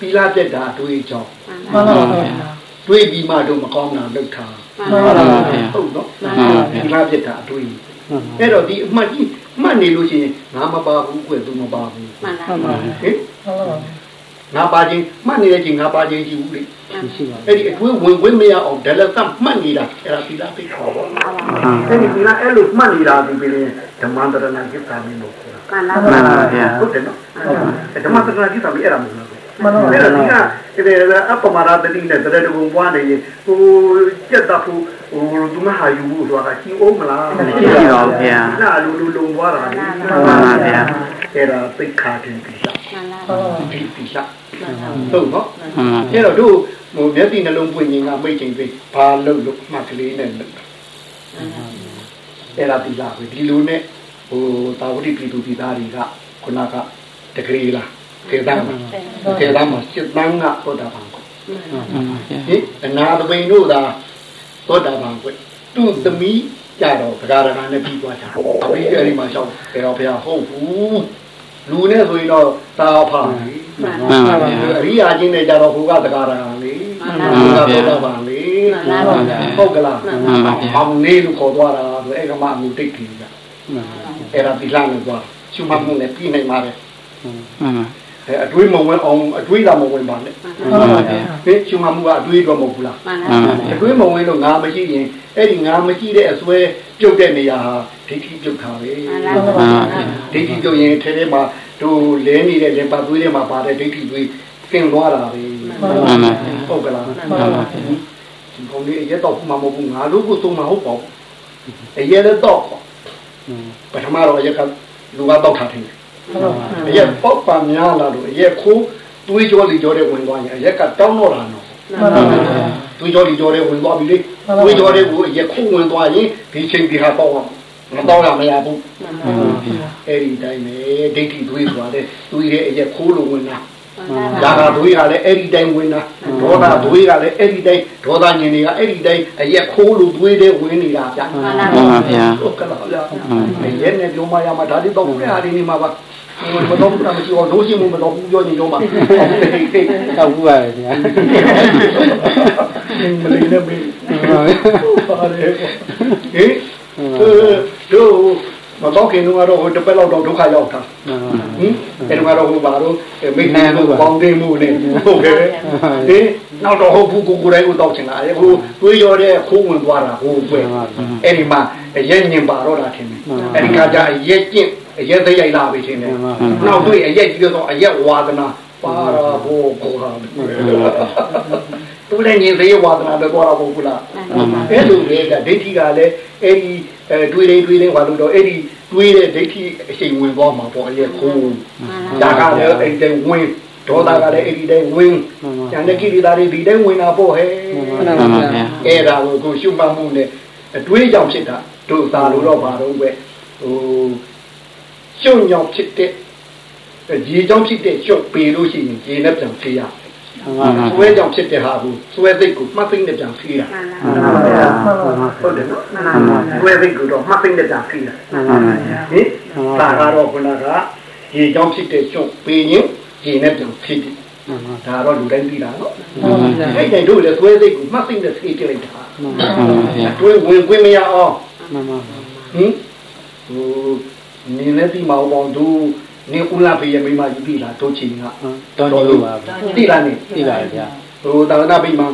Speaker 2: ပီလာပြက်တာအတွေးကြောင့်
Speaker 6: မှန်ပါပါဗျာ
Speaker 2: တွေးပြီးမှတော့မကောင်းတာလုပ်တာ
Speaker 6: မှန်ပါပါဗျာ
Speaker 2: ဟုတ်နော်
Speaker 4: မှန်ပါဗျာ
Speaker 2: ပီလာပြက်တာအတွေး
Speaker 3: မှန်ပါ
Speaker 2: အဲ့တော့ဒီအမှတ်ကြီး မှတ်နေလို့ရှိရင်ငါမပါဘူးကွယ်သူမပါဘူး
Speaker 5: မှန်ပါ
Speaker 3: မှန်ပါ
Speaker 2: ဟင်
Speaker 6: မှန်ပါပါ
Speaker 2: ငါပါခြင်းမှတ်နေတဲ့ချိန်ငါပါခြင်းရှိဘူးလေ
Speaker 3: ရှိပါ
Speaker 2: အဲ့ဒီအတွေးဝင်ဝင်မရအောင်ဒလသမှတ်နေတာအဲ့ဒါသီလသိခေါ်ပါအဲ့ဒီသီလအဲ့လိုမှတ်နေတာဒီပြင်ဓမ္မန္တရဏကိစ္စမင်းတို့ခေါ်တာ
Speaker 5: မှန်ပါ
Speaker 4: မှန်ပါဗျာ
Speaker 2: ဟုတ်တယ်နော်ဓမ္မန္တရဏကိစ္စမင်းအဲ့ဒါမဟုတ်ဘူး
Speaker 6: မှန်ပါပါ
Speaker 2: အဲ့ဒါဒီကဒီအပမရာတတိနဲ့တရတကုံပွားနေရင်ဟိုကြက်တဖူဟိုသူမဟာယူဘူးဆိုတာကကြီးအောင်မလား
Speaker 4: ရှိပါဗျာ
Speaker 2: နာလူလူလုံပွားတာလေ
Speaker 4: မှန်ပါဗျာ
Speaker 2: အဲ့ဒါသိခါတင်ပြီလား
Speaker 5: မှန်ပါ
Speaker 6: မှန်ပါပါ
Speaker 2: ဒီပြီလားဟုတ်နော်
Speaker 4: မှန်ပါဗျာ
Speaker 2: အဲ့တော့တို့ဟိုမျက်စိနှလုံးပွင့်ခြင်းကမိတ်ချိန်သိဘာလို့လို့မှတ်ကလေးနဲ့လုပ်တာအဲ့ဒါပြီလားပဲဒီလိုနဲ့ဟိုတာဝတိပြည်သူပြည်သားတွေကခုနကတကလေးလား ထေတမ်းမှာထေတမ်းမှာစစ်တမ်းကသောတာပန်ကို
Speaker 4: မှန်ပါဗျာ
Speaker 2: ဟင်အနာသပိန်တို့သာသောတာပန်ကိုသူ့သမီးကြတော့ဗကာရကနဲ့ပြီးသွားတာအမေအဲ့ဒီမှာရှောက်တယ်တော့ဘုရားဟုတ်ဘူးလူနဲ့ဆိုရင်တော့သာဖာလေ
Speaker 5: မှန်
Speaker 4: မှန်ပါဗျာ
Speaker 2: အရိယာချင်းနဲ့ကြတော့ဟိုကတကားတာလေ
Speaker 5: မှန်
Speaker 2: ဟိုက
Speaker 5: ပါ
Speaker 2: သောတာပန်လေ
Speaker 5: မှန်ပါဗျာ
Speaker 2: ဟုတ်ကလား
Speaker 4: မှန်ပါဗျာ
Speaker 2: မောင်နေလို့ခေါ်သွားတာဆိုအဲ့ကမှအမှုတိတ်ကြီးက
Speaker 3: မှန်ပါ
Speaker 2: အဲ့ဒါဒီလနဲ့သွားရှုမှတ်မှုနဲ့ပြီးနိုင်ပါတယ်
Speaker 4: မှန်ပါ
Speaker 2: အဲအတွေးမဝင်အောင်အတွေးသာမဝင်ပါနဲ့
Speaker 6: မှန်ပါပါဗျာ
Speaker 2: ဟင်ရှုမှတ်မှုကအတွေးတော့မဟုတ်ဘူးလား
Speaker 5: မှန်
Speaker 4: မှန်
Speaker 5: ပါ
Speaker 4: ပါဗျာ
Speaker 2: အတွေးမဝင်လို့ငါမရှိရင်အဲ့ဒီငါမရှိတဲ့အစွဲပြုတ်တဲ့နေရာဟာဒိဋ္ဌိပြုတ်တာပဲ
Speaker 5: မှန်
Speaker 6: မှန်ပါ
Speaker 5: ပါ
Speaker 6: ပါ
Speaker 2: ဒိဋ္ဌိပြုတ်ရင်ထဲထဲမှာတို့လဲနေတဲ့လက်ပါသွေးထဲမှာပါတဲ့ဒိဋ္ဌိသွေးသင်သွားတာပဲ
Speaker 4: မှန်ပါဗျာ
Speaker 2: ဟုတ်ကလား
Speaker 6: မှန်ပါပါ
Speaker 2: ဒီကောင်လေးအရက်တော့မှမဟုတ်ဘူးငါတို့ကိုသုံးမှာဟုတ်ပါဘူးအရက်လည်းတော့ပထမတော့အရက်ကလူကတော့ထားတယ်
Speaker 6: မှန်ပါပါ
Speaker 2: အရက်ပေါက်ပါများလာလို့အရက်ခိုးသွေးကြောလီကြောတဲ့ဝင်သွားရင်အရက်ကတောင်းတော့တာနော်
Speaker 6: မှန်ပါပါ
Speaker 2: သွေးကြောလီကြောတဲ့ဝင်သွားပြီလေသွေးကြောတဲ့ကိုအရက်ခိုးဝင်သွားရင်ဒီချိန်ဒီဟာပေါ့မတော့ရမရဘူး
Speaker 4: မှန်ပါဗျာ
Speaker 2: အဲ့ဒီတိုင်းပဲဒိဋ္ဌိသွေးဆိုတာလေသွေးရဲ့အရက်ခိုးလို့ဝင်တာ
Speaker 5: မှန်
Speaker 2: ဒါ
Speaker 5: ပါ
Speaker 2: ကသွေးကလည်းအဲ့ဒီတိုင်းဝင်တာဒေါသသွေးကလည်းအဲ့ဒီတိုင်းဒေါသညင်တွေကအဲ့ဒီတိုင်းအရက်ခိုးလို့သွေးတဲ့ဝင်နေတာဗျာ
Speaker 5: မှန်
Speaker 4: မှန်ပါဗျာ
Speaker 2: ဟုတ်ကဲ့ဗျာအရက်နဲ့ပြောမရမှာဒါလေးတော့ဘယ်ဟာဒီနေမှာပါမတော်ဘူးမရှိတော့လို့ရှိမှမတော်ဘူးပြောနေတော့မှာ
Speaker 3: တောက်ဘူးပါဗျာ
Speaker 2: မလေးနဲ့မေး
Speaker 3: မှန်ပါဗျာ
Speaker 2: ပါတယ်ဟေးတို့မတော့ခင်တော့ဟိုတပက်လောက်တော့ဒုက္ခရောက်တာ
Speaker 3: မှန်ပါ
Speaker 2: ဟင် အဲ့တော့ကတော့ဟိုပါတော့မိနေလို့ပေါင်းသိမှုနဲ့ဟုတ်ကဲ့ဟေးနောက်တော့ဟုတ်ဘူးကိုကိုတိုင်းကိုတောက်ချင်တာဟိုတွေးရောတဲ့ခိုးဝင်သွားတာဟိုပွဲအဲ့ဒီမှာရက်ညင်ပါတော့တာထင်တယ်အဲ့ဒီကကြရက်ကျင့်ရက်သိရိုက်လာပြီထင်တယ်နောက်တွေ့အရက်ကြီးတော့အရက်ဝါဒနာပါရာဘောကိုဟာသူလည်းညင်သေးဝါဒနာတော့တော့ဘူးလားအဲ့လိုလေကဒိဋ္ဌိကလည်းအဲ့ဒီ အဲတွေးလေးတွေးလေးဟောလို့တော့အဲ့ဒီတွေးတဲ့ဒိဋ္ဌိအချိန်ဝင်သွားမှာပေါ့အဲ့ဒီခိုးဒါကလည်းအဲ့ဒီတိုင်းဝင်ဒေါသကလည်းအဲ့ဒီတိုင်းဝင်ကျန်တဲ့ကိရိတာတွေဒီတိုင်းဝင်တာပေါ့ဟဲ့
Speaker 4: မှန်ပါဗျာ
Speaker 2: အဲ့ဒါကိုကိုရှုမှတ်မှုနဲ့အတွေးကြောင့်ဖြစ်တာတို့သာလို့တော့ပါတော့ပဲဟိုရှုံကြောင့်ဖြစ်တဲ့ရေကြောင့်ဖြစ်တဲ့ရှုပ်ပေလို့ရှိရင်ရေနဲ့ပြန်ဖြေးရ
Speaker 3: မှန်ပါဗျာ
Speaker 2: ဆွဲကြောင့်ဖြစ်တဲ့ဟာကိုဆွဲသိတ်ကိုမှတ်သိမ့်နဲ့ပြန်ဖြေးတာ
Speaker 5: မှန်ပါဗျာ
Speaker 2: ဟုတ်တယ်နော်ဆွဲသိတ်ကတော့မှတ်သိမ့်နဲ့ပြန်ဖြေးတာ
Speaker 3: မှန်ပါဗျာ
Speaker 2: ဟင်ဒါကတော့ခုနကရေကြောင့်ဖြစ်တဲ့ရှုပ်ပေရင်ရေနဲ့ပြန်ဖြေးတယ်
Speaker 3: မှန်ပါ
Speaker 2: ဒါတော့လူတိုင်းသိတာနော်
Speaker 3: မှန်ပါဗျာ
Speaker 2: အဲ့ဒီတို့လည်းဆွဲသိတ်ကိုမှတ်သိမ့်နဲ့ဖြေးကြလိုက်တာ
Speaker 3: မှန်ပါ
Speaker 4: မှန်ပါဗျာ
Speaker 2: တွဲဝင်ခွင့်မရအောင်
Speaker 3: မှန်ပါ
Speaker 2: ဟင်ဟိုနင်းလည်းဒီမှာဘောင်သူ နင်းဦးလာဖေးရဲ့မိမကြီးပြီလားတို့ချင်းက
Speaker 3: တော်တော်လို့ပါ
Speaker 2: သိလားနင်း
Speaker 3: သိပါဗျာ
Speaker 2: ဟိုတာဝနာပိမှ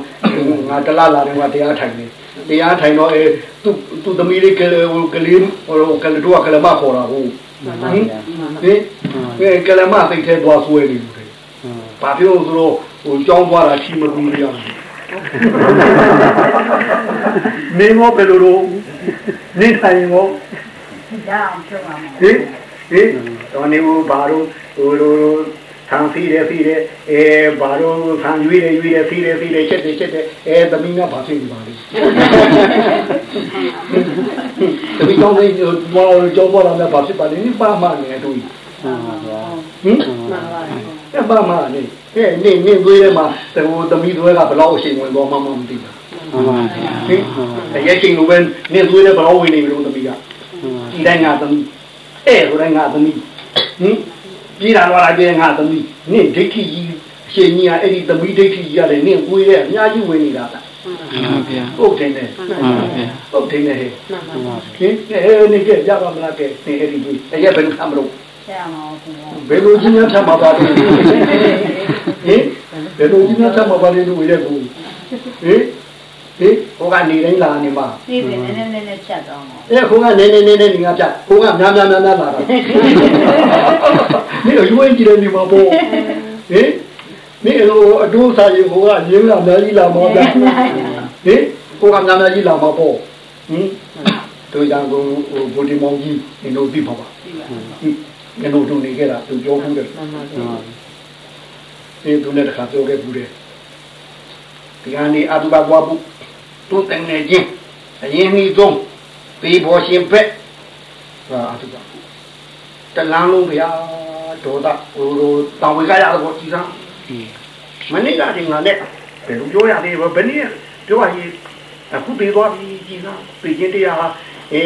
Speaker 2: ငါတလားလာတယ်ငါတရားထိုင်နေတရားထိုင်တော့အဲသူသူသမီးလေးကလေးဟိုကလေးဟိုကလေးတို့ကလည်းမခေါ်တာဟုတ်ဟင်ဟင်အဲကလေးမသိတဲ့သွားဆွဲနေတယ်ဘာပြောဆိုတော့ဟိုကြောင်းသွားတာချီမကူရအောင်မင်းမောဘယ်လိုတော့နေထိုင်မော
Speaker 7: ရအောင်ပြောပါမယ်
Speaker 2: ဟင်ဟင်တော်နေဘူးဘာလို့ဟိုလိုဆံစီးတယ်စီးတယ်အဲဘာလို့ဆံရွေးတယ်ရွေးတယ်စီးတယ်စီးတယ်ချက်တယ်ချက်တယ်အဲသမီးကဘာဖြစ်နေပါလဲသမီးကောင်းလေးဘောကြောဘောလာမဲ့ဘာဖြစ်ပါလဲနိပါမနဲ့တို့
Speaker 3: မှန်ပါဗျာ
Speaker 2: ဟင်
Speaker 6: မှန်ပါ
Speaker 2: အဲ့ပါမနဲ့အဲနေနေသွေးထဲမှာဟိုသမီးသွေးကဘလောက်အရှိန်ဝင်သွားမှမမသိဘူး
Speaker 4: မှန်ပါဗျာ
Speaker 2: ဟင်အရေးချင်းလိုပဲနေသွေးထဲဘလောက်ဝင်နေပြီလို့သမီးကဒီတိုင်းငါသမီး အဲ့ဟိုတိုင်းငါသမီးဟင်ပြည်လာတော့လာပြည်ငါသမီးနင့်ဒိဋ္ဌိကြီးအရှင်ကြီးကအဲ့ဒီသမီးဒိဋ္ဌိကြီးကလည်းနင့်ကိုယ်ရဲ့အများကြီးဝင်နေတာလား
Speaker 4: မှန်ပါဗျာ
Speaker 2: ဟုတ်တယ်နဲ့
Speaker 4: မှန်ပါဗျာ
Speaker 2: ဟုတ်တယ်နဲ့ဟဲ့
Speaker 6: မှန်ပါ
Speaker 2: ဟင်အဲနေကကြပါမလားကဲနေအဲ့ဒီကြီးအဲ့ရဘယ်လိုခံမလို့
Speaker 7: ဆရာမောင်က
Speaker 2: ဘယ်လိုကြီးများဖြတ်မှာပါလဲဟင်ဘယ်လိုကြီးများဖြတ်မှာပါလဲလို့ရဲ့ကိုဟင် ဟင်ဟိုကနေတိုင်းလာနေမှာ
Speaker 7: သိပြီနည်းနည်းနည်းနည်းချက်တော့မော
Speaker 2: အဲခိုးကနေနေနေနေနေငါပြခိုးကများများများများလာတာနေအရွေးကြည့်တယ်နေမှာပေါ့ဟင်နေလိုအတိုးစားရင်ဟိုကရင်းလာများကြီးလာမှာဗျဟင်ခိုးကများများကြီးလာမှာပေါ့ဟင်တို့ကြောင့်ကိုဟိုဘူဒီမောင်ကြီးနေလို့ပြီးပါပါဟင်ငါတို့တို့နေခဲ့တာသူပြောဘူးတယ်
Speaker 6: မှန်ပါ
Speaker 2: ဒီသူနဲ့တခါပြောခဲ့ဘူးတယ် ဒီကနေ့အတူပါဘွားဘူးသူတိုင်နေချင်းအရင်နီးဆုံးပေပေါ်ရှင်ဖက်ဟာအတူပါတလန်းလုံးဗျာဒေါသဟိုတောင်ဝေကရတော့ကြည်စားမနေ့ကတင်ငါနဲ့ဘယ်လိုပြောရသေးဘယ်နည်းပြောရရင်အခုပြေးသွားပြီကြည်စားပြေးချင်းတရားဟာအဲ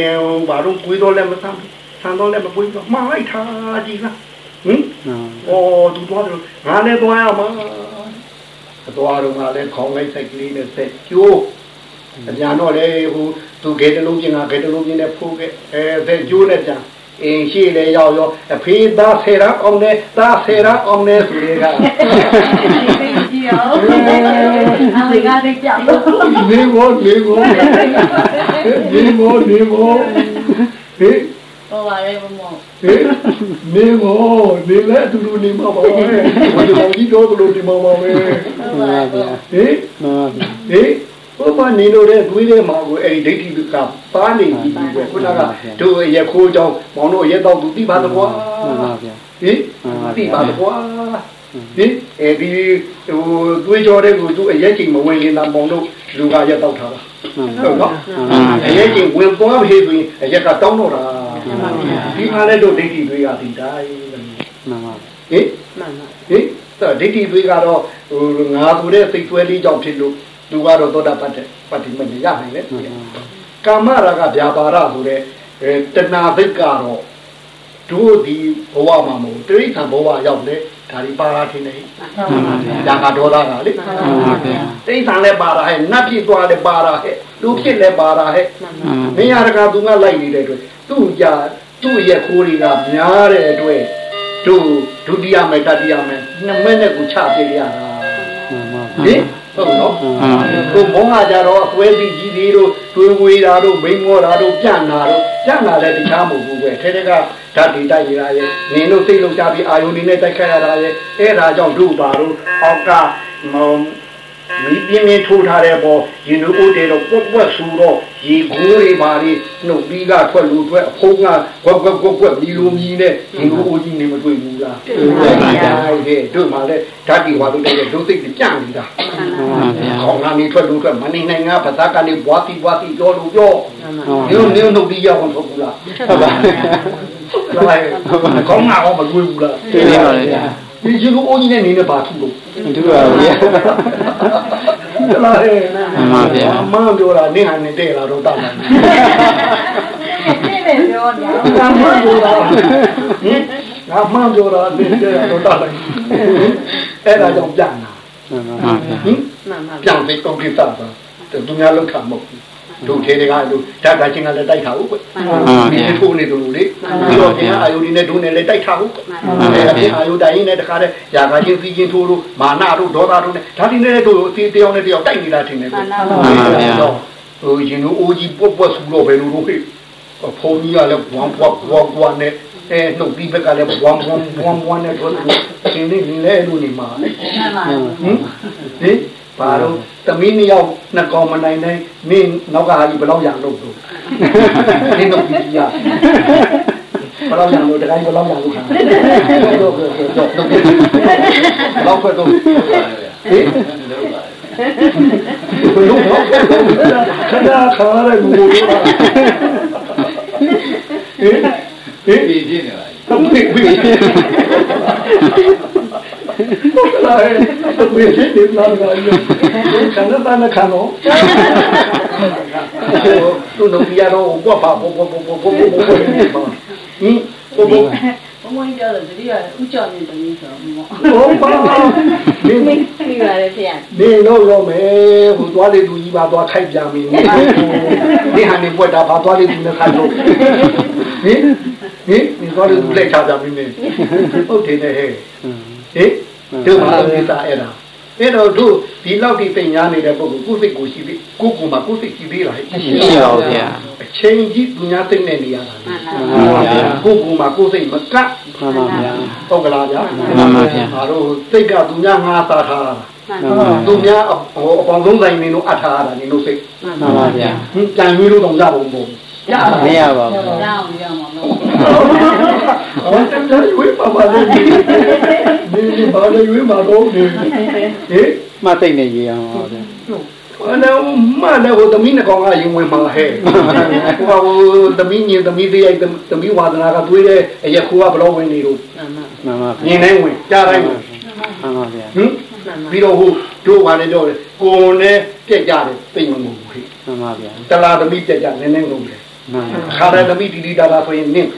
Speaker 2: ဘာလို့ကိုယ်တော့လည်းမဆမ်းဆမ်းတော့လည်းမပွေးတော့မှားလိုက်တာကြည်စားဟင်။အော်သူသွားတယ်ငါလည်းသွားရမှာ။ အသွားတော့ငါလည်းခေါင်းလိုက်ဆိုင်ကလေးနဲ့ဆက်ကျိုး။အပြန်တော့လေဟိုသူဂေတလုံးပြင်ငါဂေတလုံးပြင်နဲ့ဖိုးခဲ့အဲဆက်ကျိုးနဲ့ပြန်အင်းရှိလေရောက်ရောအဖေးသားဆယ်ရအောင်နဲ့သားဆယ်ရအောင်နဲ့ဆိုလေက
Speaker 7: ကြည့်အောင်အမေကလည်းကြောက်လို့
Speaker 2: နေဘောနေဘောနေဘောနေဘောဟေး
Speaker 7: ဟောပါလေမော
Speaker 2: ဟေးနေဘောနေလဲသူလူနေမှာပါပဲဘယ်လိုကြီးတော့သူလူနေမှာပါပဲ
Speaker 7: ဟုတ်ပါဗျာ
Speaker 2: ဟေး
Speaker 3: မှန်ပါဗျာ
Speaker 2: ဟေးဘုမနေလို့တဲ့တွေးတဲ့မှာကိုအဲ့ဒီဒိဋ္ဌိကပါနေပြီပဲခုနကတို့ရခိုးကြောင်းမောင်တို့ရက်တော့သူသိပါတော့ကွာ
Speaker 3: မှန်ပါဗျာ
Speaker 2: ဟေးသိပါတော့ကွာဟေးအဲ့ဒီဟိုတွေးကြောတဲ့ကိုသူအရက်ချိန်မဝင်ရင်တော့မောင်တို့လူကရက်တော့ထားတာ
Speaker 3: မှန်ပါ
Speaker 2: ဟုတ်နော်
Speaker 4: မှန်ပါ
Speaker 2: အ
Speaker 4: ဗျာ
Speaker 2: ရက်ချိန်ဝင်သွားပြီဆိုရင်အရက်ကတောင်းတော့တာ ဒီမှာလည်းတို့ဒိဋ္ဌိတွေကဒီတိုင်း
Speaker 3: မှန်ပါ
Speaker 2: ဟေး
Speaker 6: မှန်ပါ
Speaker 2: ဟေးဒါဒိဋ္ဌိတွေကတော့ဟိုငါဆိုတဲ့စိတ်ဆွဲလေးကြောင့်ဖြစ်လို့သူကတော့သောတာပတ္တပတ္တိမနေရနိုင်လေ
Speaker 3: မှန်ပါ
Speaker 2: ကာမရာဂဗျာပါရဆိုတဲ့အဲတဏှာသိက္ကတော့တို့ဒီဘဝမှာမဟုတ်တိရိစ္ဆာန်ဘဝရောက်တယ် ဒါဒီပါရထင်းနေ
Speaker 7: ဟုတ်ပါဗျာ
Speaker 2: ဒါကဒေါသကလေ
Speaker 4: မှန်ပါဗျာ
Speaker 2: တိရိစ္ဆာန်လည်းပါရဟဲ့နတ်ဖြစ်သွားလည်းပါရဟဲ့လူဖြစ်လည်းပါရဟဲ့
Speaker 6: မှန်
Speaker 4: မှန်ပါ
Speaker 2: မင်းရတကသူကလိုက်နေတဲ့အတွက်သူ့ကြသူ့ရဲ့ခိုးတွေကများတဲ့အတွက်တို့ဒုတိယမေတ္တတိယမေနှစ်မဲနဲ့ကိုချပြရတာ
Speaker 3: မှန်ပါ
Speaker 2: ဟင် ဟုတ်နော်
Speaker 4: မှန်ပါဗျာ
Speaker 2: ကိုမောဟကြတော့အသွဲစီကြီးသေးတို့တွေးဝေးတာတို့မိန်မောတာတို့ပြန့်နာတို့ပြန့်နာလည်းတခြားမဟုတ်ဘူးပဲထဲထဲကဓာတ်ဒီတိုက်ရတာရဲ့နင်တို့စိတ်လုံးကြပြီးအာယုန်နေနဲ့တိုက်ခတ်ရတာရဲ့အဲ့ဒါကြောင့်တို့ပါတို့အောက်က မောင်မိပြင်းပြင်းထိုးထားတဲ့ပေါ်ရင်တို့ဦးတေတော့ပွက်ပွက်ဆူတော့ရေကိုးတွေပါလေနှုတ်ပြီးကထွက်လို့ထွက်အဖုံးကကွက်ကွက်ကွက်ကွက်မြည်လိုမြည်နဲ့ရင်တို့ဦးကြီးနေမတွေ့ဘူးလားတွေ့ပါရဲ့တို့မှလည်းဓာတ်ဒီဝါတို့တဲ့ဒုစိတ်ကြန့်နေတာ
Speaker 4: မှန်ပါဗျာ
Speaker 2: ခေါင်းကနေထွက်လို့ထွက်မနေနိုင်ငါဘာသာကနေဘွားတီဘွားတီပြောလို့ပြော
Speaker 3: မှန်ပါ
Speaker 2: နင်းနင်းတို့ပြီးရအောင်ထုတ်ဘူးလား
Speaker 3: ဟုတ်ပါ
Speaker 2: ဟုတ်ပါခေါင်းငါတော့မတွေ့ဘူးလား
Speaker 4: တွေ့ပါလေဗျာ
Speaker 2: ဒီကြီးကိုအိုးကြီးနဲ့နေနေပါထုလို့
Speaker 3: ဒုပါဗျာ
Speaker 2: ဟုတ်လားဟဲ့
Speaker 4: မှန်ပါဗျာ
Speaker 2: အမှန်ပြောတာနင်းဟာနေတဲ့လာတော့တောက်တယ်
Speaker 7: ဒီနေ့ပြောနေ
Speaker 2: ငါမှန်ပြောတာဟင်ငါမှန်ပြောတာနေတဲ့လာတော့တောက်တယ်အဲ့ဒါကြောင့်ပြန်လာ
Speaker 3: မှန်ပါ
Speaker 4: မှန်ပါဗျာ
Speaker 2: ဟင်
Speaker 6: မှန်ပါ
Speaker 2: ပြန်ပြီးကုန်ပြတာပါသူများလောက်ခမဟုတ်ဘူး တို့ထေတွေကတို့ဓာတ်ကချင်းကလည်းတိုက်ထားဘူးကွ
Speaker 4: မှန်ပါဗျာ
Speaker 2: ဒီထိုးနေတို့လေပြီးတော့ဒီအာယုန်နဲ့ဒုနဲ့လည်းတိုက်ထားဘူး
Speaker 4: မှန်ပါဗျာ
Speaker 2: အဲ့ဒီအာယုန်တိုင်းနဲ့တခါတည်းຢာကချင်းစီချင်းထိုးတို့မာနတို့ဒေါသတို့နဲ့ဓာတ်ဒီနဲ့တို့အသေးတယောက်နဲ့တယောက်တိုက်နေတာထင်တယ်ကွ
Speaker 4: မှန်ပါဗျာ
Speaker 2: ဟိုရင်တို့အိုးကြီးပွက်ပွက်ဆူတော့ဘယ်လိုလုပ်ခေဖုန်းကြီးကလည်းဘွမ်ဘွမ်ဘွမ်ဘွမ်နဲ့အဲနှုတ်ပြီးဘက်ကလည်းဘွမ်ဘွမ်ဘွမ်ဘွမ်နဲ့တို့သင်နေလေလို့နေမှာလေ
Speaker 7: မှန်ပါ
Speaker 2: ဟင်ဟင် ဘာလို့သမီးနှစ်ယောက်နှစ်ကောင်မနိုင်နိုင်နင်းနောက်ကဟာကြီးဘယ်တော့ရလို့လို့နင်းတော့ပြီးရဟဘယ်လောက်ရလို့တတိုင်းဘယ်လောက်ရလို့ခံတော့တော့တော့တော့တော့ခွတ်တော့ဟေးဘယ်လိုတော့ခဏခါရဘူးလို့ဟေးဟေး
Speaker 8: ပြည်ပြင်းနေလား
Speaker 2: တော့ပြီပြီ လာရဲ့တော့ပြီဒီလာလာရောခဏတန်းခါတော့သူတို့ပြရတော့ဘောပါဘောဘောဘောဘောဘောဘောဟင်ဘောဘော
Speaker 6: ဘုံဘုံကြောက်တယ်တတိယဥကြောင့်နေတယ်ဆိုတော့မော
Speaker 2: ဘောပါဒီ
Speaker 5: မိပြီပါတယ်ဖေရ
Speaker 2: နေတော့ရောမယ်ဟိုသွားလေသူကြီးပါသွားခိုက်ပြန်ပြီနေဟာနေပွက်တာပါသွားလေသူနဲ့ခိုက်တော့ဟင်ဟင်ဒီသွားလေသူလက်ချကြပြီနေဟုတ်တယ်ဟဲ့ဟင် တို့မှာကိစ္စအဲ့ဒါအဲ့တော့တို့ဒီလောက်ဒီသိညာနေတဲ့ပုဂ္ဂိုလ်ကိုယ်စိတ်ကိုရှိပြီကိုယ်ကမှကိုယ်စိတ်ရှိသေးလားဟဲ့
Speaker 4: ရှိပါဘူးဗျာ
Speaker 2: အချိန်ကြီးသူများသိနေနေရတာ
Speaker 5: မှန်ပါ
Speaker 4: မှန်ပါဗျာ
Speaker 2: ကိုယ်ကမှကိုယ်စိတ်မကပ်
Speaker 3: မှန်ပါဗျာ
Speaker 2: ဟုတ်ကလားဗျာ
Speaker 4: မှန်ပါဗျာ
Speaker 2: ငါတို့စိတ်ကသူများငါသာထားတာ
Speaker 5: မှန်ပါ
Speaker 2: သူများဟိုအပေါင်းဆုံးဆိုင်နေလို့အထားရတာနေလို့စိတ်
Speaker 3: မှန်ပါဗျာ
Speaker 2: ဟင်ကြံရွေးလို့တော့ရပုံပုံရပါ
Speaker 3: မရပါဘူး
Speaker 6: ရအောင်ရအောင် လို့
Speaker 2: အော်တန်ရွေးပါပါလေဒီဒီဘာလဲရွေးမှာတော့ဒီဟေး
Speaker 3: မှတ်သိနေရအောင်ပါဗျာ
Speaker 2: ဘာလဲမလည်းဟိုသမီးနှကောင်ကရင်ဝင်မှာဟဲ့ဟိုဟိုသမီးညင်သမီးသေးရိုက်သမီးဝါဒနာကတွေးတဲ့အရက်ခိုးကဘလို့ဝင်နေလို့
Speaker 3: မှန်ပါ
Speaker 2: ညင်တိုင်းဝင်ကြားတိုင်းဝင်
Speaker 3: မှန်ပါဗျာ
Speaker 2: ဟင်ပြီးတော့ဟိုတို့ကလည်းတော့ကိုယ်နဲ့ပြက်ကြတယ်ပြင်မလို့ဟဲ့
Speaker 3: မှန်ပါဗျာ
Speaker 2: တလားသမီးပြက်ကြနည်းနည်းလုံးတယ်
Speaker 3: မှန်ပါ
Speaker 2: ခါရသမီးတီတီတာတာဆိုရင်နင်း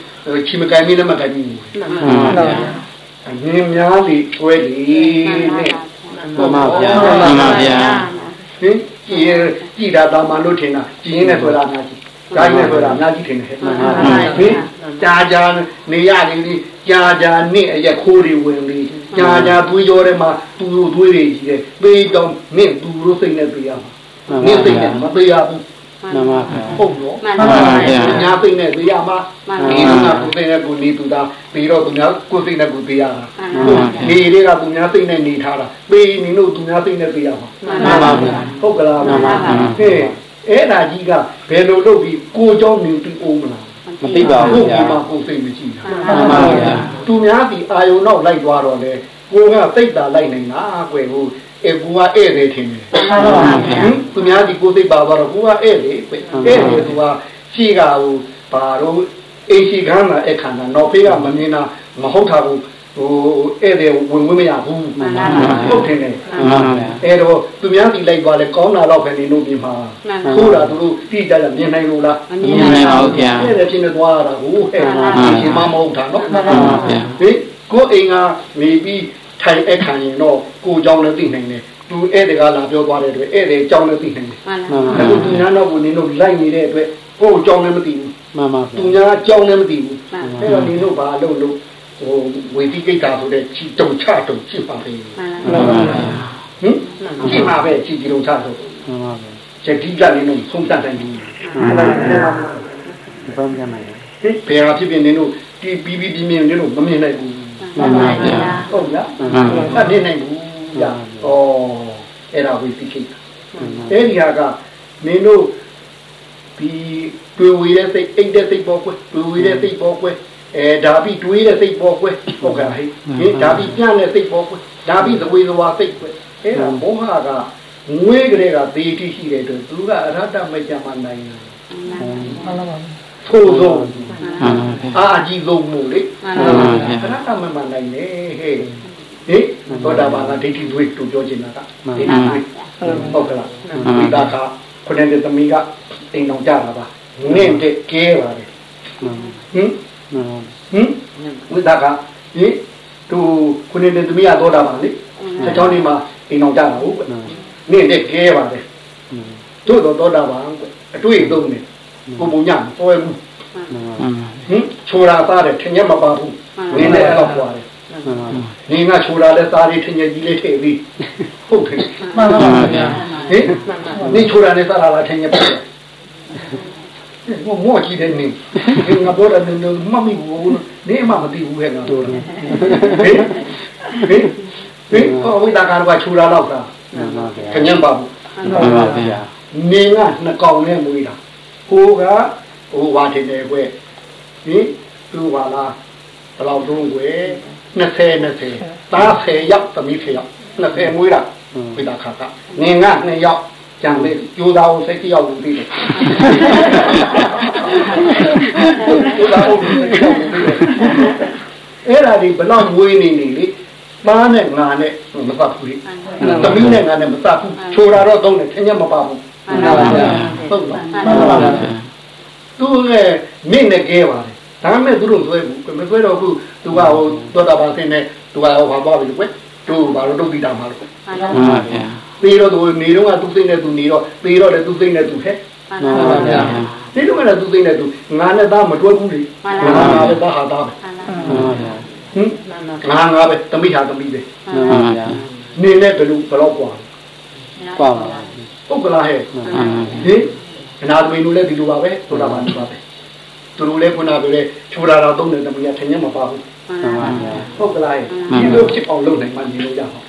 Speaker 2: ချီမကိုင်မင်းနဲ့မကိုင်ဘူး
Speaker 3: မှန်ပါဗျာ
Speaker 2: အမြင်များလေကျွဲလေနဲ့
Speaker 3: မှန်ပါဗျာ
Speaker 4: မှန်ပါဗျာ
Speaker 2: ဟင်ကြည်ရကြည်တာတာမှလို့ထင်တာကြည်ရင်းနဲ့ဆိုတာအများကြီးဒါကြီးနဲ့ဆိုတာအများကြီးထင်တယ်ဟဲ့ဟင်ကြာကြာနေရလေလေကြာကြာနဲ့အရက်ခိုးတွေဝင်လေကြာကြာသွေးကြောထဲမှာသူတို့သွေးတွေကြီးတယ်ပေးတော့နင့်သူတို့စိတ်နဲ့ပေးရမှာနင့်စိတ်နဲ့မပေးရဘူး
Speaker 3: မှန်ပါဗျာ
Speaker 2: ဟုတ်တော့
Speaker 5: မှန်ပါ
Speaker 2: ညာသိနေပေးရမှာ
Speaker 5: မှန်
Speaker 2: ဒီကကိုသိနေကိုနေသူသားပြီးတော့သူများကိုသိနေကိုပေးရတာ
Speaker 5: ပါ
Speaker 2: နေတွေကသူများသိနေနေထားတာပေးနေလို့သူများသိနေပေးရမှာ
Speaker 3: မှန်ပါဗျာ
Speaker 2: ဟုတ်ကလား
Speaker 3: မှန်ပါဗျာ
Speaker 2: ဟဲ့အဲ့ဒါကြီးကဘယ်လိုလုပ်ပြီးကိုเจ้าမြင်ပြီးအောင်မလား
Speaker 3: မသိပါဘူး
Speaker 2: ကို
Speaker 3: ဗျာ
Speaker 2: ကမှကိုသိမရှိတာ
Speaker 3: မှန်ပါဗျာ
Speaker 2: သူများဒီအာယုံနောက်လိုက်သွားတော့လေကိုကသိတာလိုက်နေတာကွယ်ဟို အေကူကဧည့်တယ်ထင်တယ်
Speaker 5: မှန်ပါ
Speaker 2: ဟင်သူများဒီကိုသိပါသွားတော့ကိုကဧည့်လေပဲဧည့်တယ်သူကရှိကဟိုဘာတော့အိရှိခန်းတာအခါနာတော့ဖေးကမမြင်တာမဟုတ်တာဘူးဟိုဧည့်တယ်ဝင်ဝင်မရဘူးဟုတ်တယ်လေ
Speaker 3: မှန်ပါဗျာ
Speaker 2: အဲ့တော့သူများဒီလိုက်သွားလဲကောင်းတာတော့ပဲနေလို့ပြင်ပါ
Speaker 5: မှန်ပါ
Speaker 2: ခိုးတာသူတို့တိကျကျမြင်နိုင်လို့လား
Speaker 4: မြင်နိုင်ပါဘူးဗျာ
Speaker 2: အဲ့ဒါချင်းနဲ့သွားရတာဟိုဟဲ့ရှင်မမဟုတ်တာနော်
Speaker 4: မှန်ပါဗျာ
Speaker 2: ဟေးကိုအိမ်ကနေပြီးထိုင်အခါရင်တော့ ကိုเจ้าလည်းသိနိုင်တယ်သူဧည့်သည်ကလာပြောသွားတဲ့အတွက်ဧည့်သည်เจ้าလည်းသိနိုင်တယ်
Speaker 5: မှန်
Speaker 3: မှန်ပါ
Speaker 2: အခုသူများတော့ကိုနင်တို့လိုက်နေတဲ့အတွက်ကိုเจ้าလည်းမသိဘူး
Speaker 3: မှန်ပါဗျာ
Speaker 2: သူများเจ้าလည်းမသိဘူးအဲ့တော့နင်တို့ဘာလုပ်လို့ဟိုဝေတိကိစ္စဆိုတဲ့ချီတုံချတုံချစ်ပါပဲ
Speaker 5: မှန်
Speaker 4: မှန်ပါဗျာ
Speaker 2: ဟင်ချစ်ပါပဲချီတီတုံချတုံ
Speaker 3: မှန်ပါဗျာ
Speaker 2: ချက်ဒီကနေတော့ဆုံးဖြတ်တိုင်းဘူး
Speaker 3: မှန်ပါဗျာဘုံကြမ်းမယ်
Speaker 2: ဟင်ဘယ်ဟာဖြစ်ဖြစ်နင်တို့ဒီပြီးပြီးပြင်းပြင်းနင်တို့မမြင်နိုင်ဘူး
Speaker 5: မှန်ပါဗျာ
Speaker 2: ဟုတ်လား
Speaker 3: မှန်ပါဗျာ
Speaker 2: အမြင်နိုင်ဘူး ကြာဩအဲ့ဒါဝေတိကိစ္စအဲ့ဒီဟာကနင်တို့ဒီတွေ့ဝေတဲ့စိတ်အိတ်တဲ့စိတ်ပေါ်ကွယ်တွေ့ဝေတဲ့စိတ်ပေါ်ကွယ်အဲဒါပြီးတွေးတဲ့စိတ်ပေါ်ကွယ်ဟုတ်ကဲ့ဟဲ့ဟင်ဒါပြီးပြန့်တဲ့စိတ်ပေါ်ကွယ်ဒါပြီးသဝေသဝါစိတ်ကွယ်အဲ့ဒါမောဟကငွေကလေးကသေတိရှိတဲ့အတွက်သူကအရဟတမကြမ်းမနိုင်ဘူး
Speaker 6: မှန်ပါပါ
Speaker 2: ထို့သော
Speaker 4: မှန်ပါဗျာ
Speaker 2: အာအကြီးဆုံးမို့လေ
Speaker 5: မှန်ပါဗျာ
Speaker 2: ခဏကမှမနိုင်နဲ့ဟဲ့ ဟေးသောတာပန်ကဒိဋ္ဌိတွေးတူပြောချင်တာကဒိဋ္ဌိတွေးဟုတ်ကလားဝိတာကခုနတဲ့သမီးကအိမ်တော်ကြတာပါနင့်တဲ့ကဲပါလေ
Speaker 3: မှန်
Speaker 2: ဟင်
Speaker 3: မှန်
Speaker 2: ဟင်ဝိတာကဟင်သူခုနတဲ့သမီးကသောတာပန်လေစကြောင်းဒီမှာအိမ်တော်ကြတာဟုတ်ကဲ့နင့်တဲ့ကဲပါလေတို့တော့သောတာပန်အတွေ့အသုံးနေကိုပုံညမတော်ရဘူး
Speaker 3: မှန်
Speaker 4: မှန်ပါ
Speaker 2: ဟင်ချိုရာသားတယ်ထင်ရမပါဘူးနင်းလည်းအဲ့လောက်ပွားတယ်
Speaker 3: မှန်ပါ
Speaker 2: နင်းကချိုရာလည်းသားလေးထင်ရကြီးလေးထည့်ပြီးဟုတ်တယ်
Speaker 6: မှန်ပါ
Speaker 4: မှန်
Speaker 6: ပါ
Speaker 4: ပါဗျာ
Speaker 2: ဟင်နင်းချိုရာနဲ့သားလာထင်ရပါဘူးမောကြည့်တယ်နင်းဒီငါပြောတယ်နင်းမမီဘူးနင်းမမသိဘူးဟဲ့ငါတို့ဟင်ဟင်ဟင်ဟိုဝိတာကာကချိုရာတော့တာ
Speaker 3: မှန်ပါဗျာ
Speaker 2: ထင်ရပါဘူး
Speaker 4: မှန်ပါဗျာ
Speaker 2: နင်းကနှစ်ကောင်နဲ့မွေးတာဟိုကဟိုဝါထင်တယ်ကွဟင်သူပါလားဘယ်လောက်သုံးွယ် 20 20သား10ယောက်သမီး10ယောက်20မွေးတာဝိတာခါကငင်က2ယောက်ကြံလေကျိုးသားကိုစိတ်တယောက်လူသေးတယ်ကျိုးသားကိုစိတ်တယောက်လူသေးတယ်အဲ့ဒါဒီဘယ်လောက်မွေးနေနေလေပါးနဲ့ငါနဲ့မပတ်ဘူးလေသမီးနဲ့ငါနဲ့မပတ်ဘူးချိုးတာတော့သုံးတယ်ထင်ရမပါဘူး
Speaker 5: မှန်ပါဗျာ
Speaker 2: ဟုတ်လား
Speaker 5: မှန်ပါဗျာ
Speaker 2: သူလည်းနင့်နဲ့ကဲပါတယ် ဒါပေမဲ့သူတို့ဆွဲဘူးမဆွဲတော့ဘူးသူကဟိုသောတာပန်ဆင်းနေသူကဟိုဘာသွားပြီကွသူဘာလို့တုတ်တိတာမှာလို့
Speaker 5: မှန်ပါ
Speaker 4: မှန်ပါဗျာ
Speaker 2: ပြီးတော့သူနေတော့ကသူစိတ်နဲ့သူနေတော့ပြီးတော့လည်းသူစိတ်နဲ့သူဟဲ့
Speaker 5: မှန်ပါဗျာ
Speaker 2: နေတော့ကလည်းသူစိတ်နဲ့သူငါနဲ့သားမတွဲဘူးလေ
Speaker 5: မှန်ပါ
Speaker 2: ငါလည်းသားဟာသားပဲ
Speaker 5: မှန်ပါ
Speaker 4: မှန်ပါဗျာ
Speaker 2: ဟင်ငါငါပဲတမိဟာတမိပဲ
Speaker 4: မှန်ပါဗျာ
Speaker 2: နေနဲ့ဘယ်လိုဘယ်တော့กว่า
Speaker 4: กว่าပါ
Speaker 2: ပုတ်ကလာဟဲ့
Speaker 4: မှန်ပါဗျာ
Speaker 2: ဟင်အနာသမီးတို့လည်းဒီလိုပါပဲသောတာပန်ဒီပါပဲ သူတို့လည်းခုနပြောလေချိုးတာတော့သုံးတယ်တမီးကထင်ရမပါဘူး
Speaker 4: မှန်ပါဗျာ
Speaker 2: ဟုတ်ကလားဒီလိုဖြစ်အောင်လုပ်နိုင်မှနေလို့ရမှာ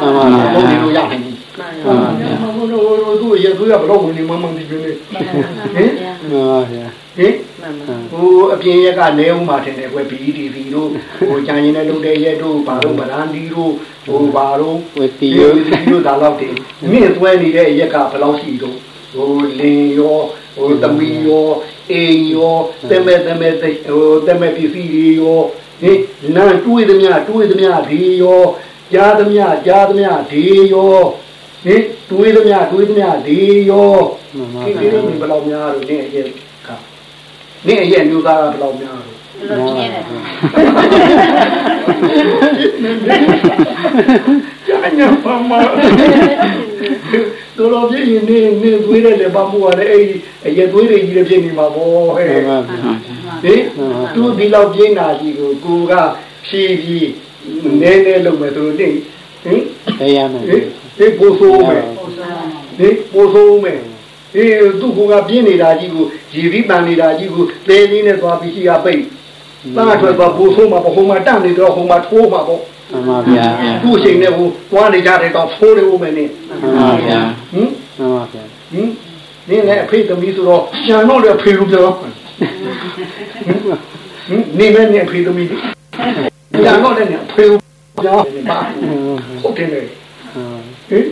Speaker 5: မှန်ပါ
Speaker 4: မှန်ပါဗျာ
Speaker 2: လုပ်နေလို့ရနိုင်ဘူး
Speaker 5: မှန်
Speaker 4: မှန်ပါဗျာ
Speaker 2: မဟုတ်တော့သူရသူရဘလို့ဝင်နေမှမသိဘူးလေဟင်
Speaker 4: မှန်ပါဗျာ
Speaker 2: ဟင်ဟိုအပြင်ရက်ကနေဦးမှာထင်တယ်ကွယ် BDV တို့ဟိုကြံရင်လည်းလုပ်တဲ့ရက်တို့ဘာလို့ဗရန်ဒီတို့ဟိုဘာလို့
Speaker 4: ဝတီ
Speaker 2: ဒီ
Speaker 4: ယော
Speaker 2: တို့ဒါတော့တည်းမြင့်သွဲနေတဲ့ရက်ကဘယ်လောက်ရှိတော့ဟိုလင်းရောဟိုသမီးရော အိမ်ရောတမဲတမဲဟိုတမဲပစ္စည်းတွေရောဟင်နန်းတွေးသမျှတွေးသမျှဒီရောကြားသမျှကြားသမျှဒီရောဟင်တွေးသမျှတွေးသမျှဒီရော
Speaker 4: မှန်ပါ
Speaker 2: ဒီ
Speaker 4: ဗျာ
Speaker 2: ကိလေသာဘယ်လောက်များလို့နေအရဲ့ကနေအရဲ့မျိုးသားကဘယ်လောက်များလို့
Speaker 5: လို့ကျင်းတယ်
Speaker 2: ကြာညာပါမ တော်တော်ပြည့်ရင်နေနေသွေးတဲ့လေပါမှုရတဲ့အဲ့ဒီအရက်သွေးတွေကြီးလည်းဖြစ်နေမှာပေါ့ဟဲ့
Speaker 4: မှန်ပါဗျာ
Speaker 2: ဟင်သူဒီလောက်ပြင်းတာကြီးကိုကိုကဖြည်းဖြည်းနည်းနည်းလုပ်မယ်ဆိုတော့ဟင်
Speaker 4: တရားမယ်
Speaker 2: ဟင်ဒီပိုးဆိုးမယ်ဒီပိုးဆိုးမယ်ဒီသူကကပြင်းနေတာကြီးကိုရည်ပြီးပန်နေတာကြီးကိုသေလေးနဲ့သွားပြီးရှိရပိတ်သားထွက်သွားပိုးဆိုးမှာပေါ့ဟိုမှာတန့်နေတော့ဟိုမှာထိုးမှာပေါ့
Speaker 4: မှန်ပါဗျာ
Speaker 2: သူ့အချိန်နဲ့ဟိုသွားနေကြတဲ့တော့ဖိုးတယ်ဦးမယ်နေ
Speaker 4: မှန်ပါဗျာ
Speaker 2: ဟင်
Speaker 4: မှန်ပါဗျာ
Speaker 2: ဟင်နင်းလည်းအဖေသမီးဆိုတော့ရှာတော့လည်းအဖေလိုပြောဟင်နေမဲ့နေအဖေသမီးရှာတော့လည်းအဖေလိုပြောပါဟုတ်တယ်လေဟင်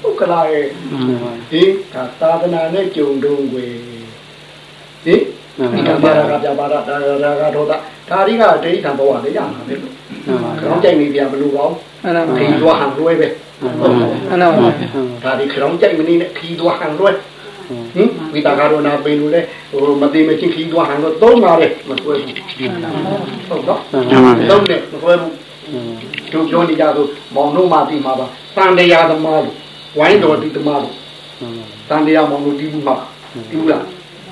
Speaker 2: ဟုတ်ကလားရဲ့ဒီဒါသာသနာနဲ့ကြုံတုံးွယ်ဟင် ဒီကဘာရာကပြပါတာဒါရာကတော့ဒါရီကဒိဋ္ဌံဘဝလေးရမှာပဲလို့
Speaker 4: မှန်ပါဗျာ
Speaker 2: ခေါင်းကြိုက်နေပြဘလို့ကောင်းခီးသွားဟန်လွဲပဲ
Speaker 4: မှန်ပါဗျာ
Speaker 2: ဒါဒီခေါင်းကြိုက်မနေနဲ့ခီးသွားဟန်လွဲဟင်ဝိတာကတော့နာပေလို့လေဟိုမသိမချင်းခီးသွားဟန်တော့သုံးပါလေမတွဲဘူးဟုတ်တော့
Speaker 4: မှန်ပါဗျာ
Speaker 2: သုံးတယ်မတွဲဘူးတို့ပြောနေကြဆိုမောင်တို့မှသိမှာပါတန်တရားသမားလို့ဝိုင်းတော်ဒီသမားလို့တန်တရားမောင်တို့ဒီဘူးမှာဒီဘူးလား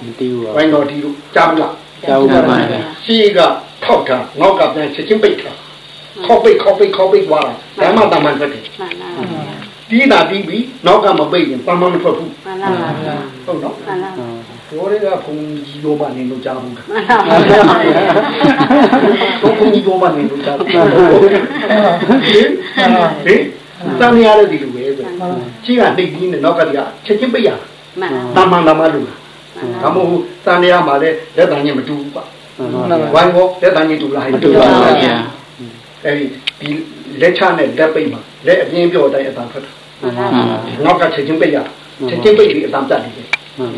Speaker 4: မတီးဘူး
Speaker 2: ဝိုင်းတော်ဒီလို့ကြားဘူးလား
Speaker 4: ကြောက်ပါဗျာ
Speaker 2: ရှိကထောက်တာငေါက်ကပြန်ချက်ချင်းပိတ်တာခေါပိတ်ခေါပိတ်ခေါပိတ်သွားတာဓမ္မတမန်ထွက်တယ်
Speaker 5: မှန်ပါဗျာ
Speaker 2: တီးတာတီးပြီးနောက်ကမပိတ်ရင်တမန်မထွက်ဘူး
Speaker 5: မှန်ပါဗျာ
Speaker 2: ဟုတ်နော်
Speaker 5: မှန်ပါဗျာ
Speaker 2: ဘောတွေကဘုံကြီးရောမနေလို့ကြားဘူးက
Speaker 5: မှန်ပါဗျာ
Speaker 2: တော့ဘုံကြီးရောမနေလို့ကြားဘူးဟင်ဟင်တန်ရရတဲ့ဒီလိုပဲဆိုကြီးကနှိပ်ပြီးနဲ့နောက်ကတည်းကချက်ချင်းပိတ်ရ
Speaker 5: မှန်
Speaker 2: တမန်တမန်လို့ ဒါမှမဟုတ်တန်ရမှာလည်းလက်တန်ချင်းမတူဘူးကွာ
Speaker 4: မှန်ပါဗျာ
Speaker 2: ဝိုင်းကောလက်တန်ချင်းတူလား
Speaker 4: မတူပါဘူးဗျာ
Speaker 2: အဲဒီဒီလက်ချနဲ့လက်ပိတ်မှာလက်အပြင်းပြော့တိုင်းအတန်ထွက်တာ
Speaker 4: မှန်ပါဗျာ
Speaker 2: နောက်ကချက်ချင်းပိတ်ရချက်ချင်းပိတ်ပြီးအတန်ပြတ်နေတယ်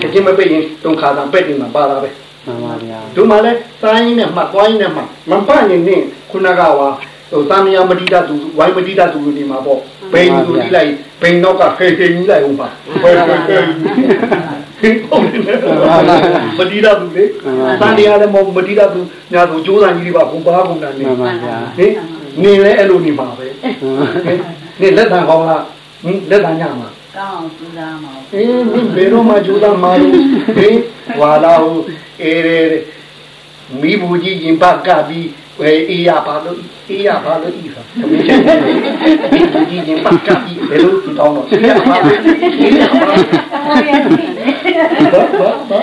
Speaker 2: ချက်ချင်းမပိတ်ရင်တုံခါတန်ပိတ်နေမှာပါတာပဲ
Speaker 4: မှန်ပါဗျာ
Speaker 2: တို့မှလည်းစားရင်းနဲ့မှတ်သွားရင်းနဲ့မှမပတ်ရင်နဲ့ခုနကဟာဟိုသာမယမတိတသူဝိုင်းမတိတသူနေမှာပေါ့ဘိန်သူကြည့်လိုက်ဘိန်နောက်ကဖေဖေကြီးလိုက်ဦးပါဖေဖေဖေ ဟုတ်တယ်မတိတသူလေတန်တရားလည်းမမတိတသူညာသူကြိုးစားကြီးတွေပါဘုံပါဘုံတန်နေ
Speaker 4: မှန်ပါဗျာ
Speaker 2: ဟင်နေလဲအဲ့လိုနေမှာပဲနေလက်တန်ကောင်းလားဟင်လက်တန်ညမှာ
Speaker 6: ကောင်းအောင်စူးစမ်းပါ
Speaker 2: အင်းမင်းဘယ်တော့မှကြိုးစားမှာလို့ဟင်ဝါလာဟိုအေးရဲမိဘူးကြီးရင်ပတ်ကပြီးဝဲအေးရပါလို့အေးရပါလို့ဤဆိုသမီးချင်းမိဘူးကြီးရင်ပတ်ကပြီးဘယ်လိုတောင်းတော့အေးရပါလို့အေးရပါလို့ဘာဘာဘာ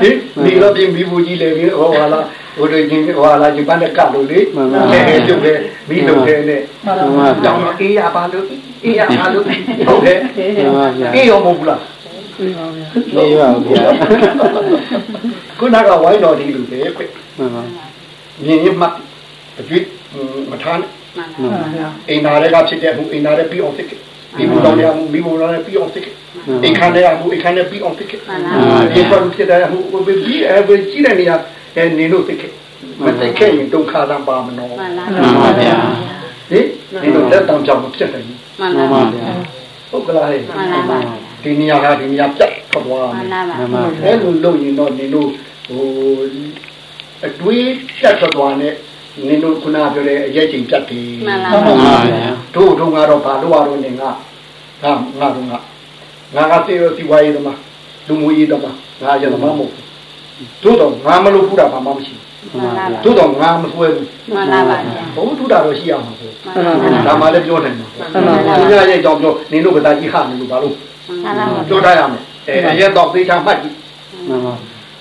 Speaker 2: ဟင်ဒီ တော့ပြင်မိဘူးကြီးလည်းပြီးဟောဝါလာဟိုတွေချင်းဝါလာချင်းပန်းတဲ့ကလို့လေအဲကျုပ်လည်းမိလို့တယ်နဲ့
Speaker 4: မှန်ပါ
Speaker 2: တောင်း
Speaker 4: ဗျာ
Speaker 2: တော့အေးရပါလို့အေးရပါလို့ဟုတ်တယ်
Speaker 4: မှန်ပါဗျာ
Speaker 2: အေးရောမဟုတ်ဘူးလား
Speaker 4: မ
Speaker 3: နေပါဘူးဗျာ
Speaker 2: ခုနကဝိုင်းတော်ဒီလူပဲခွ
Speaker 3: မှန်ပါ
Speaker 2: မြင်ရင်မှတ်အကျွေးမထားနဲ့
Speaker 3: မှန်ပါဗျာ
Speaker 2: အိမ်သားတွေကဖြစ်တဲ့ဟိုအိမ်သားတွေပြီးအောင်သိခဲ့မိဘတော်တွေကမိဘတော်တွေပြီးအောင်သိခဲ့ အိမ်ခန်းတွေကဟိုအိမ်ခန်းတွေပြီးအောင်သိခဲ့ဒီပေါ်ဖြစ်တဲ့ဟိုဘယ်ပြီးအဲဘယ်ကြည့်တဲ့နေရာအဲနေလို့သိခဲ့မသိခဲ့ရင်ဒုက္ခသံပါမနော
Speaker 5: မှန်လား
Speaker 3: မှန်ပါဗျာ
Speaker 2: ဟင်နေလို့လက်တံကြောင့်မဖြစ်တယ်
Speaker 5: မှန်
Speaker 3: မှန်
Speaker 5: လား
Speaker 3: ပါဗျာ
Speaker 2: ဟုတ်ကလားဟဲ့
Speaker 5: မှန်လားမှန်
Speaker 2: ဒီနေရာကဒီနေရာပြတ်ထွက်သွား
Speaker 5: မှ
Speaker 2: မယ်
Speaker 5: န်လားမှ
Speaker 3: မှ
Speaker 5: န်
Speaker 3: န်ပါ
Speaker 2: အဲလိုလုပ်ရင်တော့နေလို့ဟိုအတွေးတက်ထွက်သွားနဲ့နေလို့ခုနပြောတဲ့အရေးချိန်ပြတ်တယ်
Speaker 5: မှန်လား
Speaker 3: မှန်ပါဗျာ
Speaker 2: တို့တို့ကတော့ဘာလို့ရတော့နေငါငါငါတို့ငါ ငါကတေရစီဝါရေးသမားလူမှုရေးသမားငါရသမားမဟုတ်ဘူးတို့တော့ငါမလို့ဖူးတာဘာမှမရှိ
Speaker 5: မှန်လား
Speaker 2: ဘူးတို့တော့ငါမဆွဲဘူး
Speaker 5: မှန်လားပါဗျာ
Speaker 2: ဘုထူတာတော့ရှိအောင်ပါဘူး
Speaker 5: မှန်လား
Speaker 2: ဒါမှလည်းပြောနိုင်မှာ
Speaker 5: မှန်ပါဗျာ
Speaker 2: သူများရဲ့အကြောင်းပြောနင်တို့ကတာကြီးခနေလို့ဘာလို့
Speaker 5: မှန်လားပါ
Speaker 2: ပြောတတ်ရမယ်အဲရဲတော့သေးချာမှတ်ကြည့်
Speaker 3: မှန်ပါ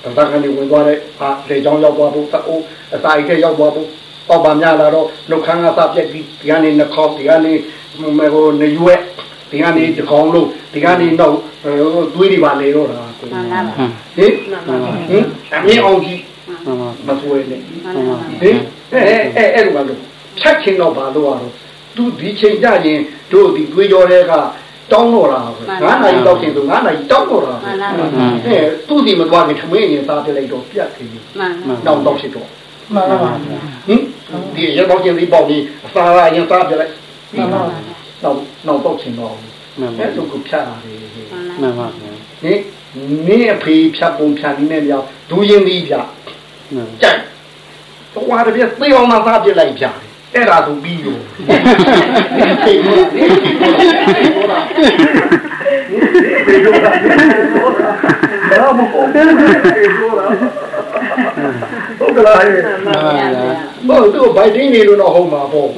Speaker 2: တက္ကသိုလ်ဝင်သွားတဲ့ဟာလေကြောင်းရောက်သွားဖို့အိုးအစာအိတ်ထဲရောက်သွားဖို့ပေါ့ပါများလာတော့နှုတ်ခမ်းကစပြက်ပြီးဒီကနေနှခေါက်ဒီကနေဟိုနေရွက် ဒီကနေဒီကောင်လို့ဒီကနေတော့တွေးနေပါလေတော့တာကို
Speaker 5: မှန်လားပါ
Speaker 2: ဟင်ဟင်အမြင်အောင်ကြည့်
Speaker 3: မှန်ပါ
Speaker 2: မဆွဲနဲ့
Speaker 5: မှန်လားပါ
Speaker 2: ဟင်အဲအဲအဲ့လိုပါလို့ဖြတ်ချင်းတော့ပါလို့ရတော့သူဒီချိန်ကြရင်တို့ဒီတွေးကြောတဲ့ကတောင်းတော့တာပဲငါးနာရီတော့ချင်းဆိုငါးနာရီတောင်းတော့တာ
Speaker 5: မှန်လားပါ
Speaker 2: အဲသူ့ဒီမသွားခင်ထမင်းရင်စားပြလိုက်တော့ပြတ်ခင်း
Speaker 5: မှန်လား
Speaker 2: နောက်တော့ဖြစ်တော့
Speaker 5: မှန်လားပါ
Speaker 2: ဟင်ဒီရတော့ချင်းဒီပေါ့ဒီအစာရရင်စားပြလိုက်
Speaker 5: မှန်လားပါ
Speaker 2: နောက်နောက်တော့ချင်းတော့
Speaker 3: မှန်ပါ
Speaker 2: အဲ့လိုကိုဖြတ်ရတယ်ဟင်
Speaker 3: မှန်ပါဗျာ
Speaker 2: နင်းအဖေဖြတ်ပုံဖြတ်နည်းနဲ့ပြောဒူးရင်ပြီးပြ
Speaker 3: မှန်
Speaker 2: ကြိုက်တော့ရပြသေအောင်မစားပြလိုက်ပြအဲ့ဒါဆိုပြီးရောဒီလိုဒီလိုဘာမဟုတ်ဘူး ဟုတ်ကလား
Speaker 3: မှန်ပါဗျာ
Speaker 2: ဘို့သူ့ဘိုက်တင်းနေလို့တော့ဟုတ်မှာပေါ့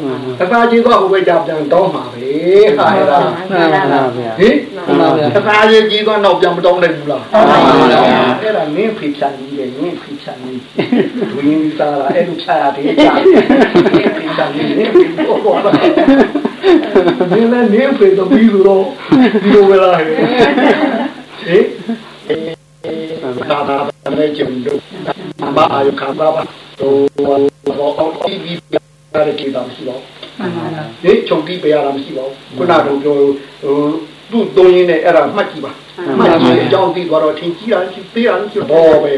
Speaker 2: အသာကြီးတော့ဟိုဘက်ကြပြန်တောင်းမှာပဲဟာရတာ
Speaker 3: မှန်ပါဗျာ
Speaker 2: ဟင်အသာကြီးကြီးတော့နောက်ပြန်မတောင်းနိုင်ဘူးလားအဲ့ဒါနင်းဖိချန်ကြီးလေနင်းဖိချန်ကြီးဒူရင်းစားလာအဲ့လိုချရတယ်ချာနင်းဖိချန်ကြီးနင်းဖိတော့တော့နင်းလည်းနင်းဖိတော့ပြီးလို့ဒီလိုပဲလားဟင် သာသာလည်းကျုံတော့ဘာအယုခါပါပါတော့တော့အော်ဒီဒီရတဲ့ကိစ္စမရှိတော့
Speaker 5: မှန်ပါလား
Speaker 2: ဒီချုပ်တီးပေးရတာမရှိပါဘူးခုနကတော့ပြောဟိုသူ့သုံးရင်းနဲ့အဲ့ဒါမှတ်ကြည့်ပါမှတ်ကြည့်အကြောင်းသိသွားတော့ထင်ကြီးတာရှိသေးတာရှိဘောပဲ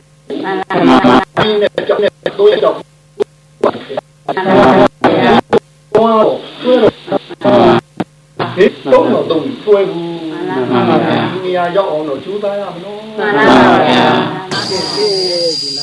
Speaker 5: မှန်လားပါ
Speaker 2: ဒီနဲ့ကြောက်နဲ့သုံးရတော့
Speaker 5: မှန်လားပါ
Speaker 2: ဘော ဆွဲတော့ဒီတော့တော့ဆွဲဘူး
Speaker 5: မှန်လားပါ
Speaker 2: ဒီနေရာရောက်အောင်တော့ကြိုးစားရမလို့
Speaker 5: မှန်လားပါ